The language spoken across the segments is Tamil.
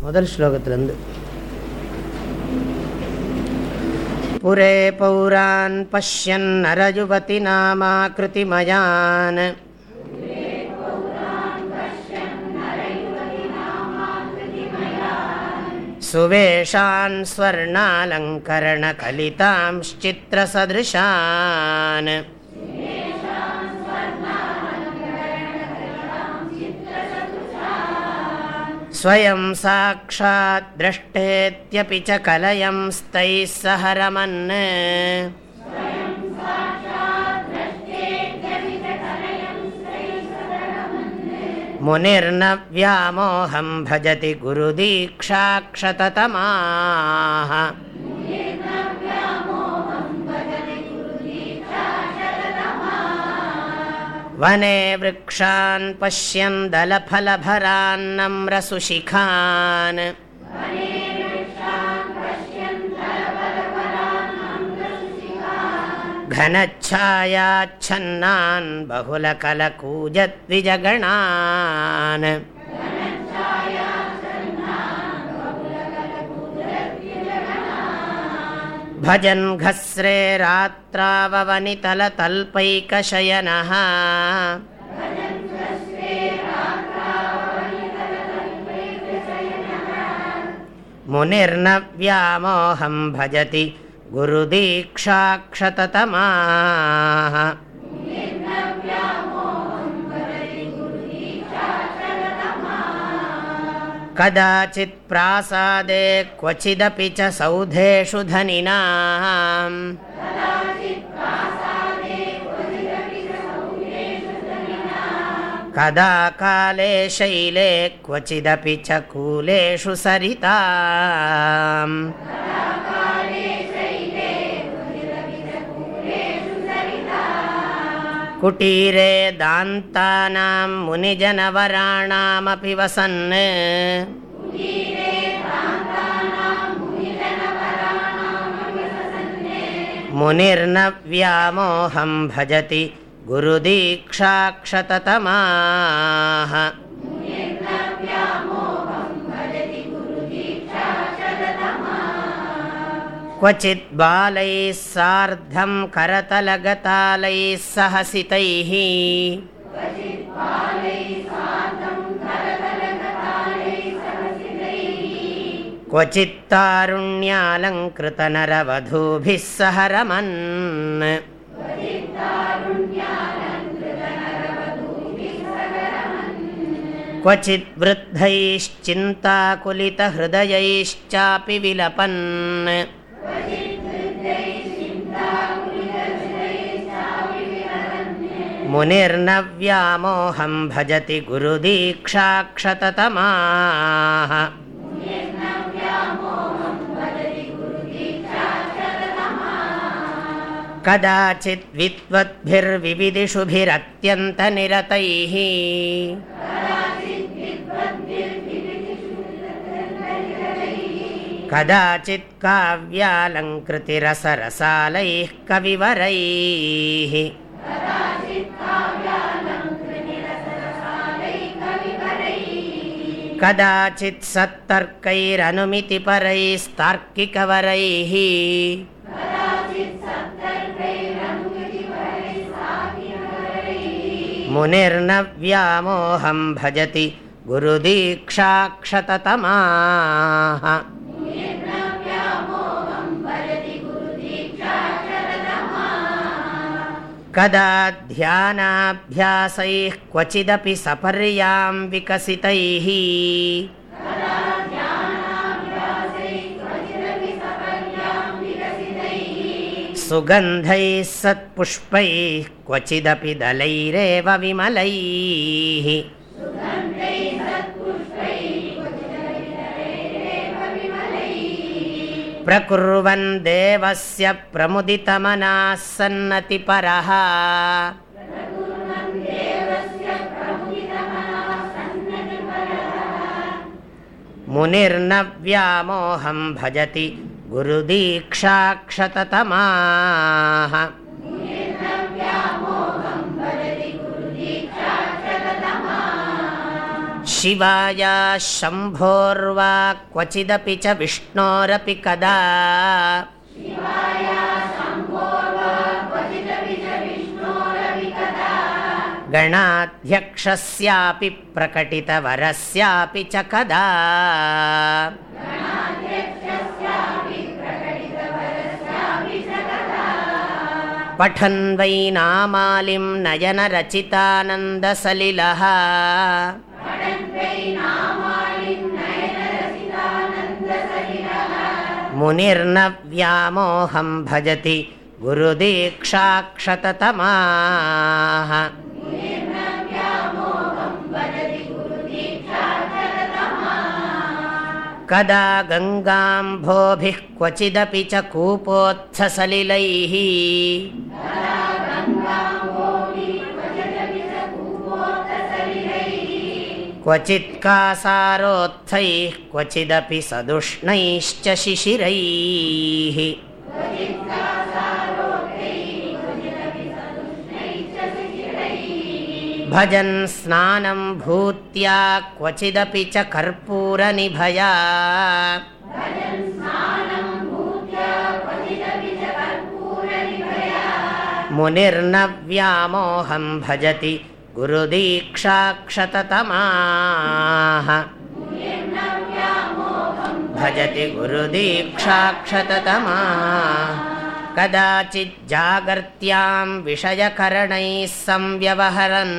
முதல் ஸ்லோகத்திலேருந்து. புரே பௌரான் பஷ்யன் நரயுவதி நாமாக்கிருதிமயான் சுவேஷான் ஸ்வர்ணாலங்கரணகலிதாம்ச்சித்திரசதிருஷான் स्वयं साक्षात् द्रष्टेत्यपि च कलयं स्तैः सह रमन्। मुनिर्न व्यामोहं भजति गुरुदीक्षाक्षततमाः वने वृक्षान् पश्यन् दलफलभरान्नम्रसुशिखान् घनच्छायाच्छन्नान् बहुलकलकूजद्विजगणान् भजन् घस्रे रात्राववनितलतल्पैकशयनः। मुनिर्न व्यामोहं भजति गुरुदीक्षाक्षततमाः कदाचित् प्रासादे क्वचिदपि च सौधेषु धनिनाम् कदा काले शैले क्वचिदपि च कूलेषु सरिताम् कुटीरे दान्तानां मुनिजनवराणामपि वसन्। मुनिर्न व्यामोहं भजति गुरुदीक्षाक्षततमाः क्वचित् बालैः सार्धं करतलगतालैः सहसितैः। क्वचित्तारुण्यालङ्कृतनरवधूभिः सह रमन्। क्वचिद्वृद्धैश्चिन्ताकुलितहृदयैश्चापि विलपन् मुनिर्न व्यामोहं भजति गुरुदीक्षाक्षततमाः। कदाचित् विद्वद्भिर्विविदिषुभिरत्यन्तनिरतैः कदाचित् काव्यालङ्कृतिरसरसालैः कविवरैः। कदाचित् सत्तर्कैरनुमितिपरैस्तार्किकवरैः। मुनिर्न व्यामोहं भजति गुरुदीक्षाक्षततमाः कदा ध्यानाभ्यासैः क्वचिदपि सपर्यां विकसितैः। सुगन्धैः सत्पुष्पैः क्वचिदपि दलैरेव विमलैः प्रकुर्वन् देवस्य प्रमुदितमनाः सन्नतिपरः मुनिर्न व्यामोहं भजति गुरुदीक्षाक्षततमाः शिवाया शम्भोर्वा क्वचिदपि च विष्णोरपि कदा। गणाध्यक्षस्यापि प्रकटितवरस्यापि च कदा। पठन् वै नामालिं नयनरचितानन्दसलिलः मुनिर्न व्यामोहं भजति गुरुदीक्षाक्षततमाः। कदा गङ्गाम्भोभिः क्वचिदपि च कूपोत्थसलिलैः क्वचित्कासारोत्थैः क्वचिदपि सदुष्णैश्च शिशिरैः। भजन् स्नानं भूत्या क्वचिदपि च कर्पूरनिभया। मुनिर्न व्यामोहं भजति भजति गुरुदीक्षाक्षततमाः। कदाचिज्जागर्त्यां विषयकरणैः संव्यवहरन्।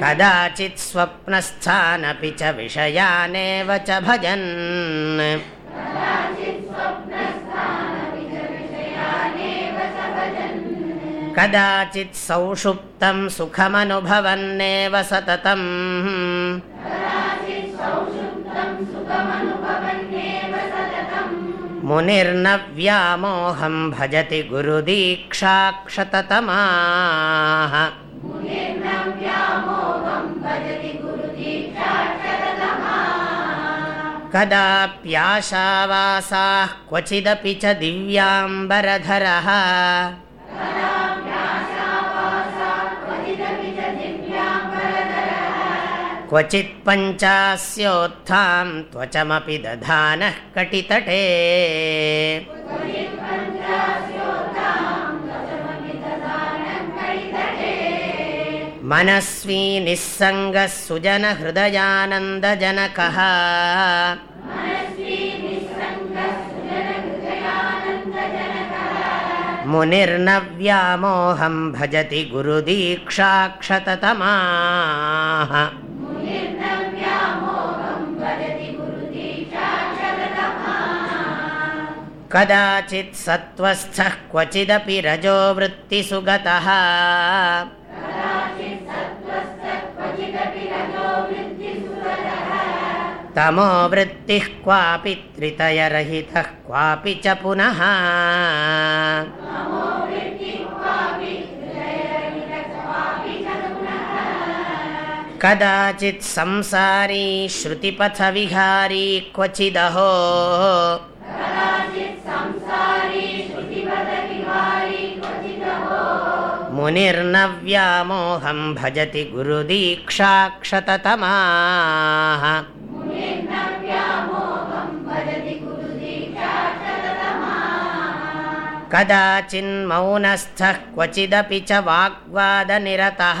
कदाचित् स्वप्नस्थानपि च विषयानेव च भजन् कदाचित् सौषुप्तं सुखमनुभवन्नेव सततम्। मुनिर्न व्यामोहं भजति गुरुदीक्षाक्षततमाः। कदाप्याशावासाः क्वचिदपि च दिव्याम्बरधरः क्वचित् पञ्चास्योत्थां त्वचमपि दधानः कटितटे। मनस्वी निःसङ्गः सुजनहृदयानन्दजनकः मुनिर्न व्यामोहं भजति गुरुदीक्षाक्षततमाः। कदाचित् सत्त्वस्थः क्वचिदपि रजो तमो वृत्तिः क्वापि त्रितयरहितः क्वापि च पुनः। कदाचित् संसारी श्रुतिपथविहारी क्वचिदहो। मुनिर्न व्यामोहं भजति गुरुदीक्षाक्षततमाः कदाचिन्मौनस्थः क्वचिदपि च वाग्वादनिरतः।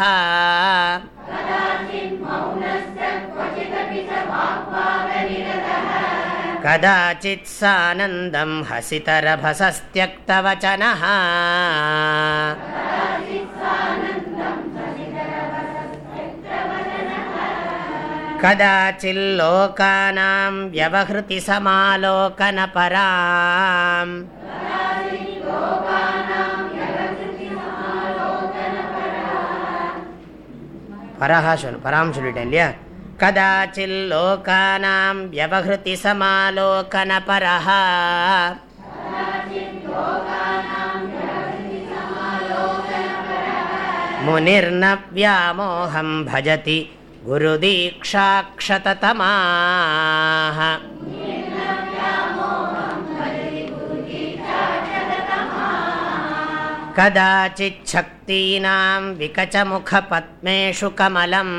कदाचित् सानन्दं हसितरभसस्त्यक्तवचनः कदाचिल्लोकानां व्यवहृतिसमालोकनपराम् பராகா சொல் பராம் சொல்லிட்டேன் இல்லையா கதாச்சில்லோகானாம் வியவஹிருதி சமாலோகன பரஹா முனிர்ன வியாமோகம் பஜதி गुरुदीक्षाक्षततमाः। कदाचिच्छक्तीनाम् विकचमुखपद्मेषु कमलम्।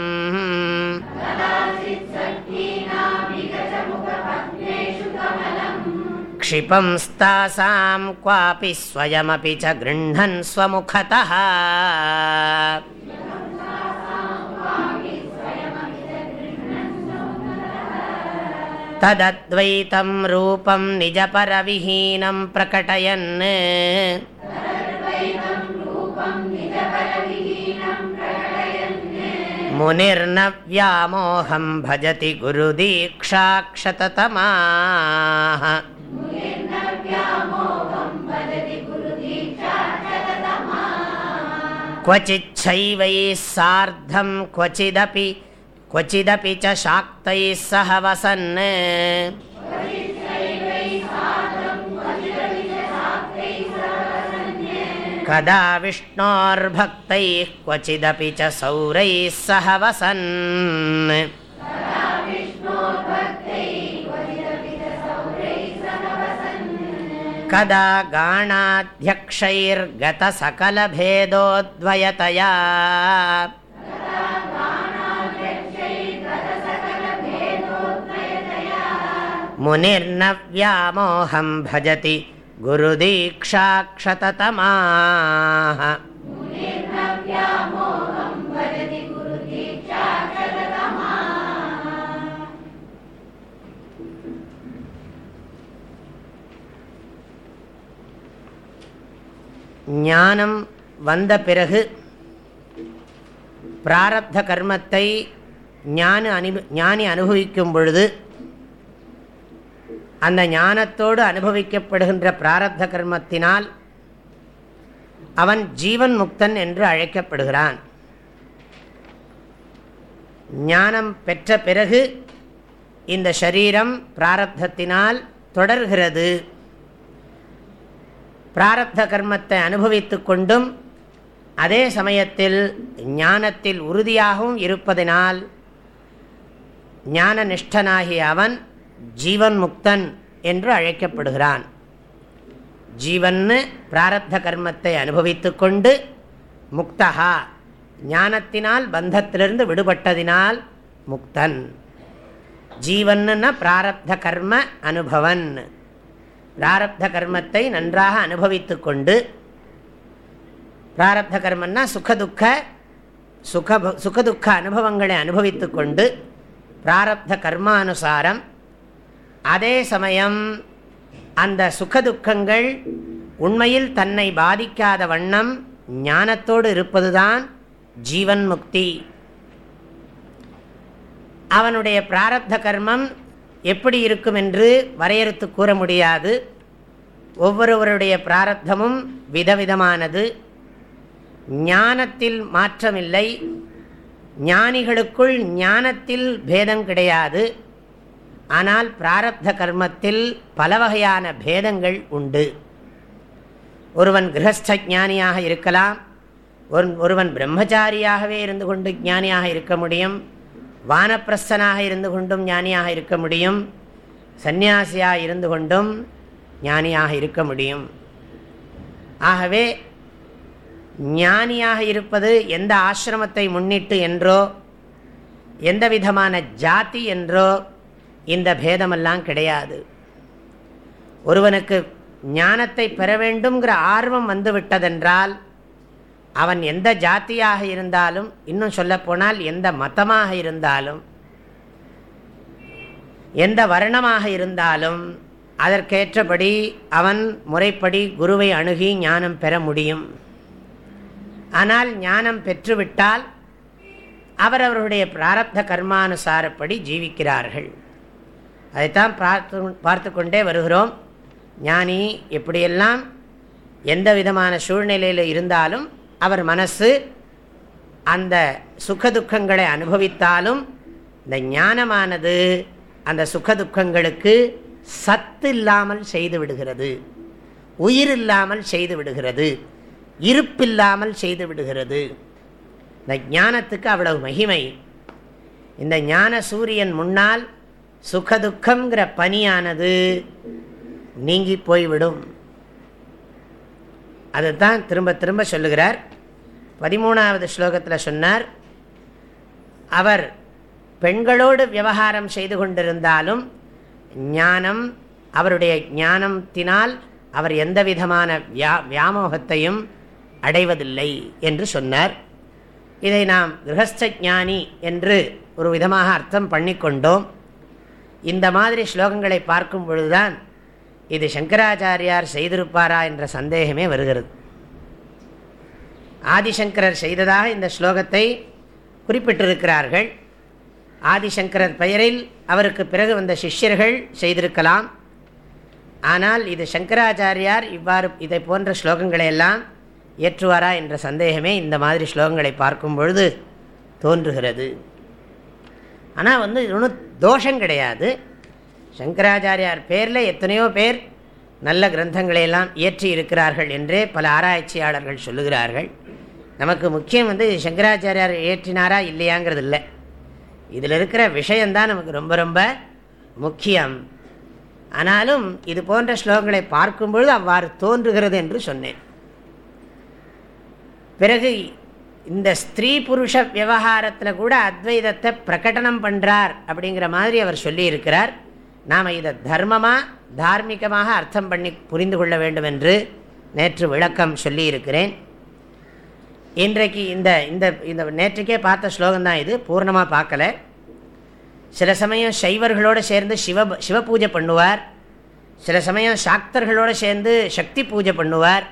क्षिपंस्तासाम् क्वापि स्वयमपि च गृह्णन् स्वमुखतः। तदद्वैतं रूपं निजपरविहीनं प्रकटयन्। मुनिर्न व्यामोहं भजति गुरुदीक्षाक्षततमाः। क्वचिच्छैवैः सार्धं क्वचिदपि क्वचिदपि च शाक्तैः सह वसन्। कदा विष्णोर्भक्तैः क्वचिदपि च सौरैः सह वसन्। कदा गाणाध्यक्षैर्गतसकलभेदोद्वयतया मुनिर्न व्यामोहं भजति गुरुदीक्षाक्षततमाः ஞானம் வந்த பிறகு பிராரப்த கர்மத்தை ஞான அனு ஞானி அனுபவிக்கும் பொழுது அந்த ஞானத்தோடு அனுபவிக்கப்படுகின்ற பிராரப்த கர்மத்தினால் அவன் ஜீவன் முக்தன் என்று அழைக்கப்படுகிறான். ஞானம் பெற்ற பிறகு இந்த சரீரம் பிராரப்தத்தினால் தொடர்கிறது. பிராரப்த கர்மத்தை அனுபவித்து கொண்டும் அதே சமயத்தில் ஞானத்தில் உறுதியாகவும் இருப்பதனால் ஞான நிஷ்டனாகிய அவன் ஜீவன் முக்தன் என்று அழைக்கப்படுகிறான். ஜீவன்னு பிராரப்த கர்மத்தை அனுபவித்து கொண்டு முக்தகா ஞானத்தினால் பந்தத்திலிருந்து விடுபட்டதினால் முக்தன். ஜீவன்னா பிராரப்த கர்ம அனுபவன். பிராரப்த கர்மத்தை நன்றாக அனுபவித்து கொண்டு பிராரப்த கர்மன்னா சுகதுக்க சுக சுகதுக்க அனுபவங்களை அனுபவித்து கொண்டு பிராரப்த கர்மானுசாரம் அதே சமயம் அந்த சுகதுக்கங்கள் உண்மையில் தன்னை பாதிக்காத வண்ணம் ஞானத்தோடு இருப்பதுதான் ஜீவன் முக்தி. அவனுடைய பிராரப்த கர்மம் எப்படி இருக்கும் என்று வரையறுத்து கூற முடியாது. ஒவ்வொருவருடைய பிராரப்தமும் விதவிதமானது. ஞானத்தில் மாற்றமில்லை. ஞானிகளுக்குள் ஞானத்தில் பேதம் கிடையாது. ஆனால் பிராரப்த கர்மத்தில் பல வகையான பேதங்கள் உண்டு. ஒருவன் கிரகஸ்த ஞானியாக இருக்கலாம் ஒருவன் பிரம்மச்சாரியாகவே இருந்து கொண்டு ஞானியாக இருக்க முடியும் வானப்பிரஸ்தனாக இருந்து கொண்டும் ஞானியாக இருக்க முடியும் சந்நியாசியாக இருந்து கொண்டும் ஞானியாக இருக்க முடியும். ஆகவே ஞானியாக இருப்பது எந்த ஆசிரமத்தை முன்னிட்டு என்றோ எந்த விதமான ஜாதி என்றோ இந்த பேதமெல்லாம் கிடையாது. ஒருவனுக்கு ஞானத்தை பெற வேண்டும்ங்கிற ஆர்வம் வந்துவிட்டதென்றால் அவன் எந்த ஜாத்தியாக இருந்தாலும் இன்னும் சொல்லப்போனால் எந்த மதமாக இருந்தாலும் எந்த வர்ணமாக இருந்தாலும் அதற்கேற்றபடி அவன் முறைப்படி குருவை அணுகி ஞானம் பெற முடியும். ஆனால் ஞானம் பெற்றுவிட்டால் அவரவருடைய பிராரப்த கர்மானுசாரப்படி ஜீவிக்கிறார்கள். அதைத்தான் பார்த்து பார்த்து கொண்டே வருகிறோம். ஞானி எப்படியெல்லாம் எந்த விதமான சூழ்நிலையில் இருந்தாலும் அவர் மனசு அந்த சுகதுக்கங்களை அனுபவித்தாலும் இந்த ஞானமானது அந்த சுகதுக்கங்களுக்கு சத்து இல்லாமல் செய்து விடுகிறது. உயிர் இல்லாமல் செய்து விடுகிறது. இருப்பில்லாமல் செய்து விடுகிறது. இந்த ஞானத்துக்கு அவ்வளவு மகிமை. இந்த ஞான சூரியன் முன்னால் சுகதுக்கங்கிற பனியானது நீங்கி போய்விடும். அதுதான் திரும்ப திரும்ப சொல்லுகிறார். பதிமூணாவது ஸ்லோகத்தில் சொன்னார் அவர் பெண்களோடு விவகாரம் செய்து கொண்டிருந்தாலும் ஞானம் அவருடைய ஞானத்தினால் அவர் எந்த விதமான வியா வியாமோகத்தையும் அடைவதில்லை என்று சொன்னார். இதை நாம் கிரகஸ்த ஞானி என்று ஒரு விதமாக அர்த்தம் பண்ணிக்கொண்டோம். இந்த மாதிரி ஸ்லோகங்களை பார்க்கும் பொழுதுதான் இது சங்கராச்சாரியார் செய்திருப்பாரா என்ற சந்தேகமே வருகிறது. ஆதிசங்கரர் செய்ததாக இந்த ஸ்லோகத்தை குறிப்பிட்டிருக்கிறார்கள். ஆதிசங்கரர் பெயரில் அவருக்கு பிறகு வந்த சிஷ்யர்கள் செய்திருக்கலாம். ஆனால் இது சங்கராச்சாரியார் இவ்வாறு இதை போன்ற ஸ்லோகங்களை எல்லாம் ஏற்றுவாரா என்ற சந்தேகமே இந்த மாதிரி ஸ்லோகங்களை பார்க்கும் பொழுது தோன்றுகிறது. ஆனால் வந்து இது ஒன்றும் தோஷம் கிடையாது. சங்கராச்சாரியார் பேரில் எத்தனையோ பேர் நல்ல கிரந்தங்களை எல்லாம் இயற்றி இருக்கிறார்கள் என்றே பல ஆராய்ச்சியாளர்கள் சொல்லுகிறார்கள். நமக்கு முக்கியம் வந்து சங்கராச்சாரியார் இயற்றினாரா இல்லையாங்கிறது இல்லை. இதில் இருக்கிற விஷயந்தான் நமக்கு ரொம்ப ரொம்ப முக்கியம். ஆனாலும் இது போன்ற ஸ்லோகங்களை பார்க்கும்பொழுது அவ்வாறு தோன்றுகிறது என்று சொன்னேன். பிறகு இந்த ஸ்திரீ புருஷ விவகாரத்தில் கூட அத்வைதத்தை பிரகடனம் பண்ணுறார் அப்படிங்கிற மாதிரி அவர் சொல்லியிருக்கிறார். நாம் இதை தர்மமாக தார்மீகமாக அர்த்தம் பண்ணி புரிந்து கொள்ள வேண்டும் என்று நேற்று விளக்கம் சொல்லியிருக்கிறேன். இன்றைக்கு இந்த இந்த இந்த நேற்றுக்கே பார்த்த ஸ்லோகம்தான் இது பூர்ணமாக பார்க்கல. சில சமயம் சைவர்களோடு சேர்ந்து சிவ சிவ பூஜை பண்ணுவார். சில சமயம் சாக்தர்களோடு சேர்ந்து சக்தி பூஜை பண்ணுவார்.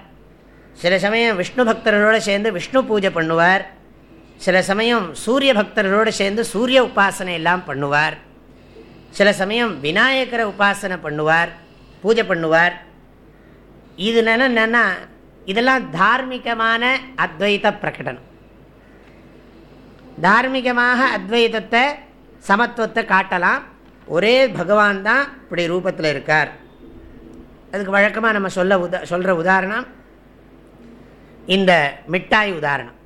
சில சமயம் விஷ்ணு பக்தர்களோடு சேர்ந்து விஷ்ணு பூஜை பண்ணுவார். சில சமயம் சூரிய பக்தர்களோடு சேர்ந்து சூரிய உபாசனை எல்லாம் பண்ணுவார். சில சமயம் விநாயகரை உபாசனை பண்ணுவார் பூஜை பண்ணுவார். இது என்னென்னா இதெல்லாம் தார்மீகமான அத்வைத பிரகடனம். தார்மீகமாக அத்வைதத்தை சமத்துவத்தை காட்டலாம். ஒரே பகவான் தான் இப்படி ரூபத்தில் இருக்கார். அதுக்கு வழக்கமாக நம்ம சொல்ல உதா சொல்கிற உதாரணம் இந்த மிட்டாய் உதாரணம்.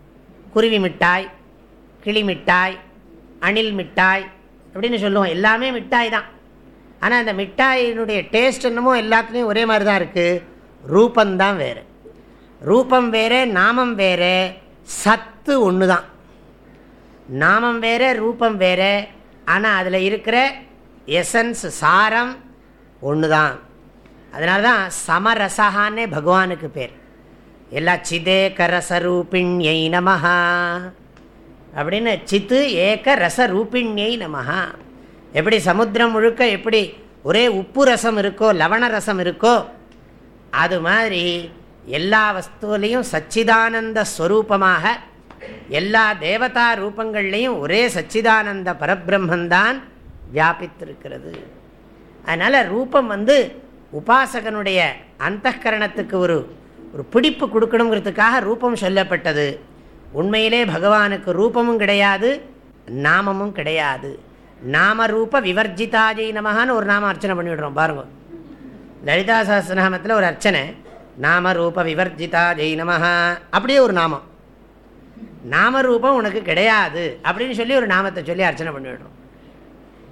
குருவி மிட்டாய் கிளி மிட்டாய் அணில் மிட்டாய் அப்படின்னு சொல்லுவோம். எல்லாமே மிட்டாய் தான். ஆனால் அந்த மிட்டாயினுடைய டேஸ்ட் என்னமோ எல்லாத்துலேயும் ஒரே மாதிரி தான் இருக்குது ரூபந்தான் வேறு. ரூபம் வேறு நாமம் வேறு சத்து ஒன்று தான். நாமம் வேறு ரூபம் வேறு ஆனால் அதில் இருக்கிற எசன்ஸ் சாரம் ஒன்று தான். அதனால தான் சமரசகான்னே பகவானுக்கு பேர். எல்லா சிதே கரசரூபிணியை நமஹா. அப்படின்னு சித்து ஏக ரச ரூபிண்யை நமஹா. எப்படி சமுத்திரம் முழுக்க எப்படி ஒரே உப்பு ரசம் இருக்கோ லவண ரசம் இருக்கோ அது மாதிரி எல்லா வஸ்துவிலையும் சச்சிதானந்த ஸ்வரூபமாக எல்லா தேவதா ரூபங்கள்லேயும் ஒரே சச்சிதானந்த பரபிரம்மந்தான் வியாபித்திருக்கிறது. அதனால் ரூபம் வந்து உபாசகனுடைய அந்தகரணத்துக்கு ஒரு ஒரு பிடிப்பு கொடுக்கணுங்கிறதுக்காக ரூபம் சொல்லப்பட்டது. உண்மையிலே பகவானுக்கு ரூபமும் கிடையாது நாமமும் கிடையாது. நாம ரூப விவர்ஜிதாஜை நமகான்னு ஒரு நாம அர்ச்சனை பண்ணிவிடுறோம் பாருங்க. லலிதா சாஸ்திரநாமத்தில் ஒரு அர்ச்சனை நாம ரூப விவர்ஜிதா ஜெய் நமஹா அப்படியே ஒரு நாமம். நாமரூபம் உனக்கு கிடையாது அப்படின்னு சொல்லி ஒரு நாமத்தை சொல்லி அர்ச்சனை பண்ணிவிடுறோம்.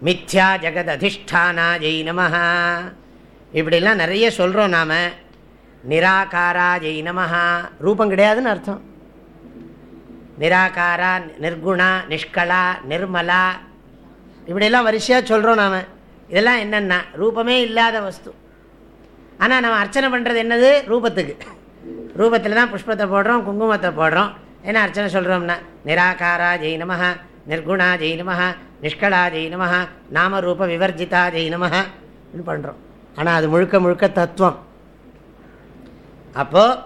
மித்யா ஜெகத் அதிஷ்டானா ஜெய் நமஹா. இப்படிலாம் நிறைய சொல்கிறோம் நாம். நிராகாரா ஜெய் நமஹா. ரூபம் கிடையாதுன்னு அர்த்தம். நிராகாரா நிர்குணா நிஷ்கலா நிர்மலா. இப்படியெல்லாம் வரிசையாக சொல்கிறோம் நாம். இதெல்லாம் என்னென்னா ரூபமே இல்லாத வஸ்து. ஆனால் நம்ம அர்ச்சனை பண்ணுறது என்னது? ரூபத்துக்கு. ரூபத்தில் தான் புஷ்பத்தை போடுறோம் குங்குமத்தை போடுறோம். என்ன அர்ச்சனை சொல்கிறோம்னா நிராகாரா ஜெய் நமஹா நிர்குணா ஜெய் நமஹா நிஷ்கலா ஜெய் நமஹா நாம ரூப விவர்ஜிதா ஜெய் நமஹா பண்ணுறோம் ஆனால் அது முழுக்க முழுக்க தத்துவம். அப்போது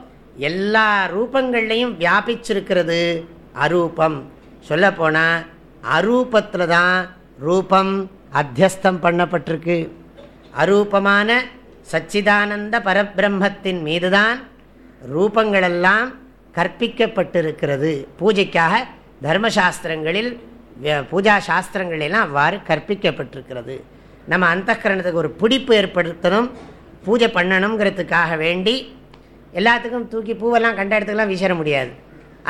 எல்லா ரூபங்கள்லையும் வியாபிச்சிருக்கிறது அரூபம். சொல்லப்போனால் அரூபத்தில் தான் ரூபம் அத்தியஸ்தம் பண்ணப்பட்டிருக்கு. அரூபமான சச்சிதானந்த பரபிரம்மத்தின் மீதுதான் ரூபங்களெல்லாம் கற்பிக்கப்பட்டிருக்கிறது. பூஜைக்காக தர்மசாஸ்திரங்களில் பூஜா சாஸ்திரங்களெல்லாம் அவ்வாறு கற்பிக்கப்பட்டிருக்கிறது. நம்ம அந்தகரணத்துக்கு ஒரு பிடிப்பு ஏற்படுத்தணும் பூஜை பண்ணணுங்கிறதுக்காக வேண்டி எல்லாத்துக்கும் தூக்கி பூவெல்லாம் கண்ட இடத்துக்கெல்லாம் வீசிட முடியாது.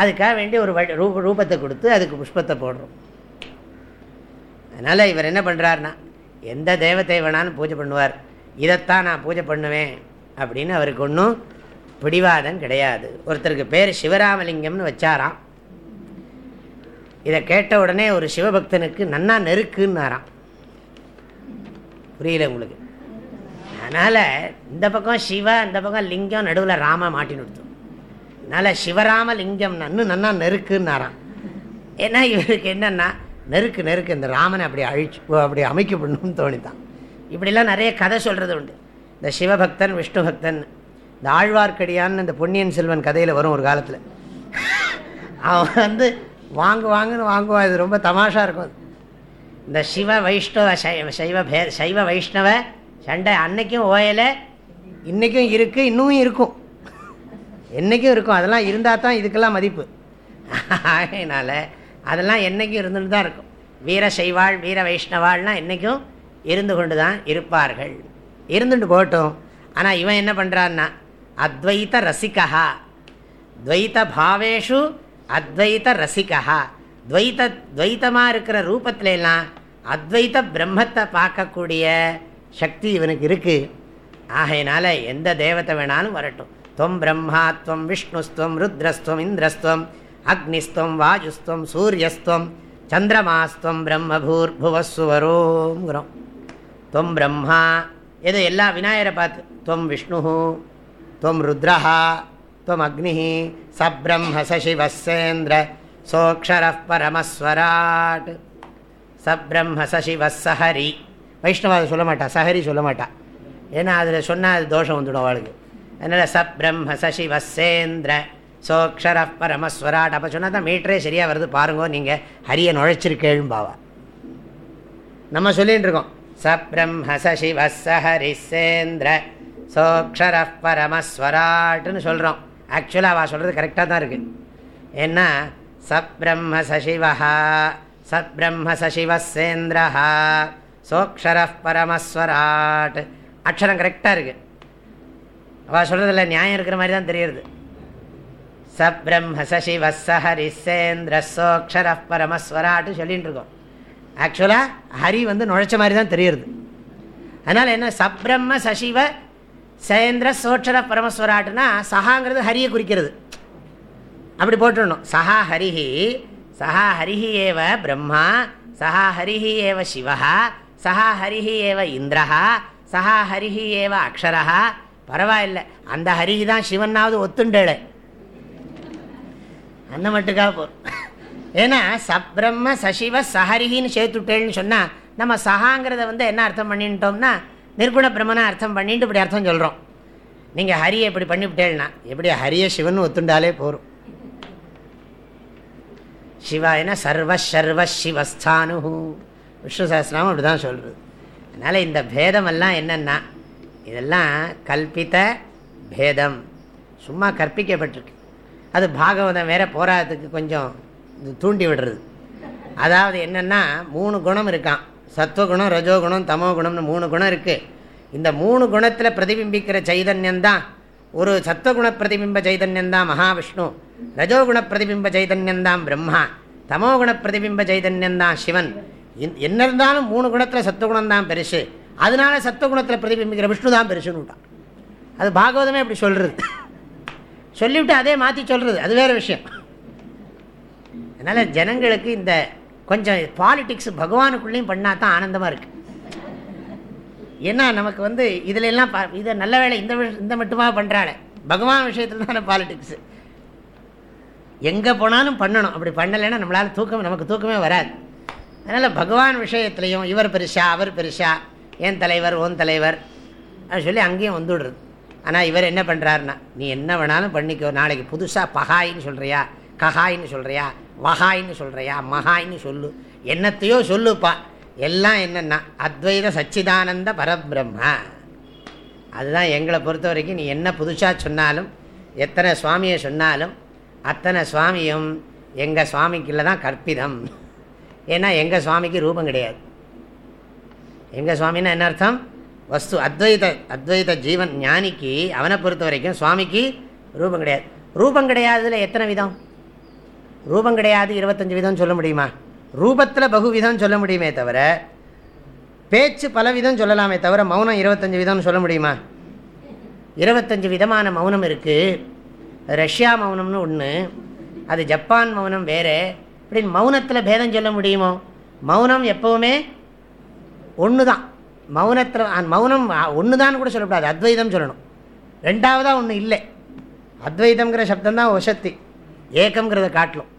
அதுக்காக வேண்டி ஒரு ரூப ரூபத்தை கொடுத்து அதுக்கு புஷ்பத்தை போடுறோம். அதனால் இவர் என்ன பண்ணுறாருனா எந்த தெய்வத்தை வேணாலும் பூஜை பண்ணுவார். இதைத்தான் நான் பூஜை பண்ணுவேன் அப்படின்னு அவருக்கு ஒன்றும் பிடிவாதம் கிடையாது. ஒருத்தருக்கு பேர் சிவராமலிங்கம்னு வச்சாராம். இதை கேட்ட உடனே ஒரு சிவபக்தனுக்கு நன்னா நெருக்குன்னாராம். புரியல உங்களுக்கு? அதனால் இந்த பக்கம் சிவ இந்த பக்கம் லிங்கம் நடுவில் ராம மாட்டின்னு கொடுத்தோம் அதனால் சிவராம லிங்கம் நன்னு நன்னா நெருக்குன்னாராம். ஏன்னா இவருக்கு என்னென்னா நெருக்கு நெருக்கு இந்த ராமனை அப்படி அழிச்சு அப்படி அமைக்கப்படணும்னு தோணித்தான் இப்படிலாம் நிறைய கதை சொல்கிறது உண்டு. இந்த சிவபக்தன் விஷ்ணு பக்தன் இந்த ஆழ்வார்க்கடியான்னு இந்த பொன்னியன் செல்வன் கதையில் வரும் ஒரு காலத்தில். அவன் வந்து வாங்கு வாங்குன்னு வாங்குவான். இது ரொம்ப தமாஷாக இருக்கும். இந்த சிவ வைஷ்ணவ சைவ சைவ சைவ வைஷ்ணவ சண்டை அன்னைக்கும் ஓயலை இன்றைக்கும் இருக்குது இன்னும் இருக்கும். என்றைக்கும் இருக்கும் அதெல்லாம் இருந்தால் தான் இதுக்கெல்லாம் மதிப்பு. அதனால் அதெல்லாம் என்றைக்கும் இருந்துட்டு தான் இருக்கும். வீர சைவாள் வீர வைஷ்ணவாள்லாம் என்றைக்கும் இருந்து கொண்டு தான் இருப்பார்கள். இருந்துட்டு போகட்டும். ஆனால் இவன் என்ன பண்ணுறான்னா அத்வைத ரசிகா துவைத்த பாவேஷு அத்வைத ரசிகா துவைத்த துவைத்தமாக இருக்கிற ரூபத்திலெல்லாம் அத்வைத்த பிரம்மத்தை பார்க்கக்கூடிய சக்தி இவனுக்கு இருக்குது ஆகையினால எந்த தேவத்தை வேணாலும் வரட்டும். துவம் பிரம்மாத்வம் விஷ்ணுஸ்துவம் ருத்ரஸ்துவம் இந்திரஸ்துவம் அக்னிஸ்துவம் வாயுஸ்துவம் சூரியஸ்துவம் சந்திரமாஸ்துவம் பிரம்மபூர்புவஸ்வரோங்கிறோம் துவம் பிரம்மா எது எல்லா விநாயகரை பார்த்து துவம் விஷ்ணு துவம் ருத்ரஹா துவம் அக்னி சப்ரம்ம சசிவசேந்திர சோக்ஷர பரமஸ்வராட் சப்ரம்ம சசிவசஹரி வைஷ்ணவ சொல்ல மாட்டா சஹரி சொல்ல மாட்டா. ஏன்னா அதில் சொன்னால் அது தோஷம் வந்துடும் அவளுக்கு. அதனால் சப்ரம்ம சசிவசேந்திர சோக்ஷர பரமஸ்வராட். அப்போ சொன்னால் தான் மீட்டரே சரியாக வருது. பாருங்கோ நீங்கள் ஹரியை நுழைச்சிருக்கேழும் பாவா நம்ம சொல்லிகிட்டு இருக்கோம். சப்ரம்ம சசிவசஹரிசேந்திர சோக்ஷர பரமஸ்வராட்டுன்னு சொல்கிறோம் ஆக்சுவலாக அவள் சொல்கிறது கரெக்டாக தான் இருக்குது ஏன்னா சப்ரம்ம சசிவா சப்ரம்ம சசிவசேந்திரஹா சோக்ஷர பரமஸ்வராட். அக்ஷரம் கரெக்டாக இருக்குது அவள் சொல்கிறதில்ல நியாயம் இருக்கிற மாதிரி தான் தெரியுது சப்ரம்ம சசிவசஹரிசேந்திர சோக்ஷர பரமஸ்வராட்டு சொல்லிகிட்டு இருக்கோம். ஆக்சுவலாக ஹரி வந்து நுழைச்ச மாதிரி தான் தெரியுது அதனால் என்ன? சப்ரம்ம சசிவ சேந்திர சோட்சர பரமஸ்வராட்டுனா சஹாங்கிறது ஹரியை குறிக்கிறது. அப்படி போட்டுடணும். சஹா ஹரிஹி சஹா ஹரிஹி ஏவ பிரம்மா சஹா ஹரிஹி ஏவ சிவா சஹா ஹரிஹி ஏவ இந்திரஹா சஹா ஹரிஹி ஏவ அக்ஷரஹா. பரவாயில்ல அந்த ஹரிஹி தான் சிவனாவது ஒத்துண்டேளே. அந்த மட்டுக்காக போ ஏன்னா சப்ரம்ம சசிவ சஹரிஹின்னு சேர்த்துட்டேன்னு சொன்னால் நம்ம சஹாங்கிறத வந்து என்ன அர்த்தம் பண்ணிட்டோம்னா நிர்குண பிரம்மனை அர்த்தம் பண்ணிட்டு இப்படி அர்த்தம் சொல்கிறோம் நீங்கள் ஹரியை இப்படி பண்ணிவிட்டேன்னா எப்படி ஹரிய சிவன் ஒத்துண்டாலே போகும் சிவாயின சர்வ சர்வ சிவஸ்தானு விஷ்ணு சாஸ்திரமும் அப்படி தான் சொல்கிறது அதனால் இந்த பேதமெல்லாம் என்னென்னா இதெல்லாம் கல்பித்த பேதம். சும்மா கற்பிக்கப்பட்டிருக்கு. அது பாகவதம் வேற போராட்டத்துக்கு கொஞ்சம் தூண்டி விடுறது. அதாவது என்னென்னா மூணு குணம் இருக்கான் சத்துவகுணம் ரஜோகுணம் தமோ குணம்னு மூணு குணம் இருக்குது இந்த மூணு குணத்தில் பிரதிபிம்பிக்கிற சைதன்யந்தான் ஒரு சத்துவகுண பிரதிபிம்ப சைதன்யந்தான் மகாவிஷ்ணு. ரஜோகுண பிரதிபிம்ப சைதன்யந்தான் பிரம்மா. தமோகுண பிரதிபிம்ப சைதன்யந்தான் சிவன். என்ன இருந்தாலும் மூணு குணத்தில் சத்துவகுணம் தான் பெருசு. அதனால சத்துவகுணத்தில் பிரதிபிம்பிக்கிற விஷ்ணு தான் பெருசுன்னு விட்டான். அது பாகவதமே அப்படி சொல்கிறது சொல்லிவிட்டு அதே மாற்றி சொல்கிறது அது வேறு விஷயம். அதனால் ஜனங்களுக்கு இந்த கொஞ்சம் பாலிட்டிக்ஸ் பகவானுக்குள்ளேயும் பண்ணால் தான் ஆனந்தமாக இருக்குது ஏன்னா நமக்கு வந்து இதில் எல்லாம் இதை நல்ல வேலை இந்த இந்த மட்டுமா பண்ணுறாள் பகவான் விஷயத்தில் தானே பாலிட்டிக்ஸு எங்கே போனாலும் பண்ணணும். அப்படி பண்ணலைன்னா நம்மளால் தூக்கம் நமக்கு தூக்கமே வராது. அதனால் பகவான் விஷயத்துலையும் இவர் பெருசா அவர் பெருசா என் தலைவர் ஓன் தலைவர் அப்படின்னு சொல்லி அங்கேயும் வந்துவிடுறது ஆனால் இவர் என்ன பண்ணுறாருன்னா நீ என்ன வேணாலும் பண்ணிக்கோ நாளைக்கு புதுசாக பகாயின்னு சொல்கிறியா கஹாயின்னு சொல்கிறியா வஹாயின்னு சொல்கிறியா மகாயின்னு சொல்லு என்னத்தையோ சொல்லுப்பா. எல்லாம் என்னென்னா அத்வைத சச்சிதானந்த பரபிரம்ம. அதுதான் எங்களை பொறுத்த வரைக்கும் நீ என்ன புதுசாக சொன்னாலும் எத்தனை சுவாமியை சொன்னாலும் அத்தனை சுவாமியும் எங்கள் சுவாமிக்குள்ள தான் கற்பிதம். ஏன்னா எங்கள் சுவாமிக்கு ரூபம் கிடையாது. எங்கள் சுவாமின்னா என்ன அர்த்தம்? வஸ்து அத்வைத அத்வைத ஜீவன் ஞானிக்கு அவனை பொறுத்த வரைக்கும் சுவாமிக்கு ரூபம் கிடையாது. ரூபம் கிடையாதுல எத்தனை விதம்? ரூபம் கிடையாது இருபத்தஞ்சி விதம் சொல்ல முடியுமா? ரூபத்தில் பகுவிதம் சொல்ல முடியுமே தவிர பேச்சு பல விதம் சொல்லலாமே தவிர மௌனம் இருபத்தஞ்சி விதம்னு சொல்ல முடியுமா? இருபத்தஞ்சி விதமான மௌனம் இருக்குது ரஷ்யா மௌனம்னு ஒன்று அது ஜப்பான் மௌனம் வேறு அப்படின்னு மௌனத்தில் பேதம் சொல்ல முடியுமோ? மௌனம் எப்போவுமே ஒன்று தான் மௌனத்தில் மௌனம் ஒன்று தான் கூட சொல்லக்கூடாது. அத்வைதம் சொல்லணும். ரெண்டாவதாக ஒன்று இல்லை. அத்வைதங்கிற சப்தம் தான் வசத்தி. ஏக்கங்கிறத காட்டலும்.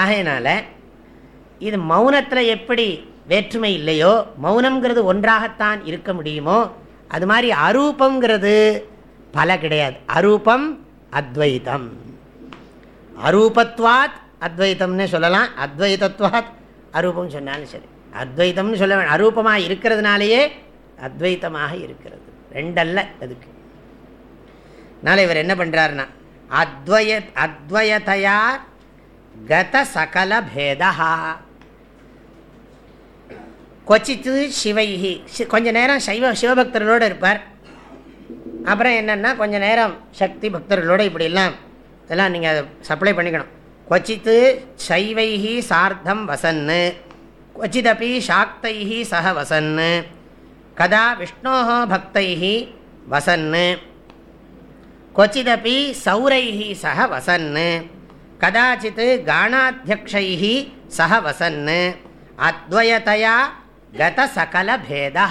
ஆகையினால இது மௌனத்தில் எப்படி வேற்றுமை இல்லையோ மௌனங்கிறது ஒன்றாகத்தான் இருக்க முடியுமோ அது மாதிரி அரூபங்கிறது பல கிடையாது. அரூபம் அத்வைதம். அரூபத்வாத் அத்வைத்தம்னு சொல்லலாம். அத்வைதத்வாத் அரூபம் சொன்னாலும் சரி. அத்வைத்தம்னு சொல்ல வேணும். அரூபமாக இருக்கிறதுனாலேயே அத்வைத்தமாக இருக்கிறது. ரெண்டல்ல அதுக்கு. அதனால் இவர் என்ன பண்ணுறாருன்னா அத்வய அத்வயதையா கத சகல பேதா. கொச்சித்து சிவைஹி. கொஞ்ச நேரம் சைவ சிவபக்தர்களோடு இருப்பார். அப்புறம் என்னென்னா கொஞ்ச நேரம் சக்தி பக்தர்களோடு இப்படிலாம் இதெல்லாம் நீங்கள் சப்ளை பண்ணிக்கணும். கொச்சித்து சைவைஹி சார்த்தம் வசன்னு கொச்சிதப்பி சாக்தைஹி சக வசன்னு கதா விஷ்ணோ பக்தைஹி வசன்னு கொச்சிதப்பி சௌரைஹி சக வசன்னு கதாச்சித் காணாத்தியக்ஷைஹி சக வசன்னு அத்வயதையா கத சகல பேதா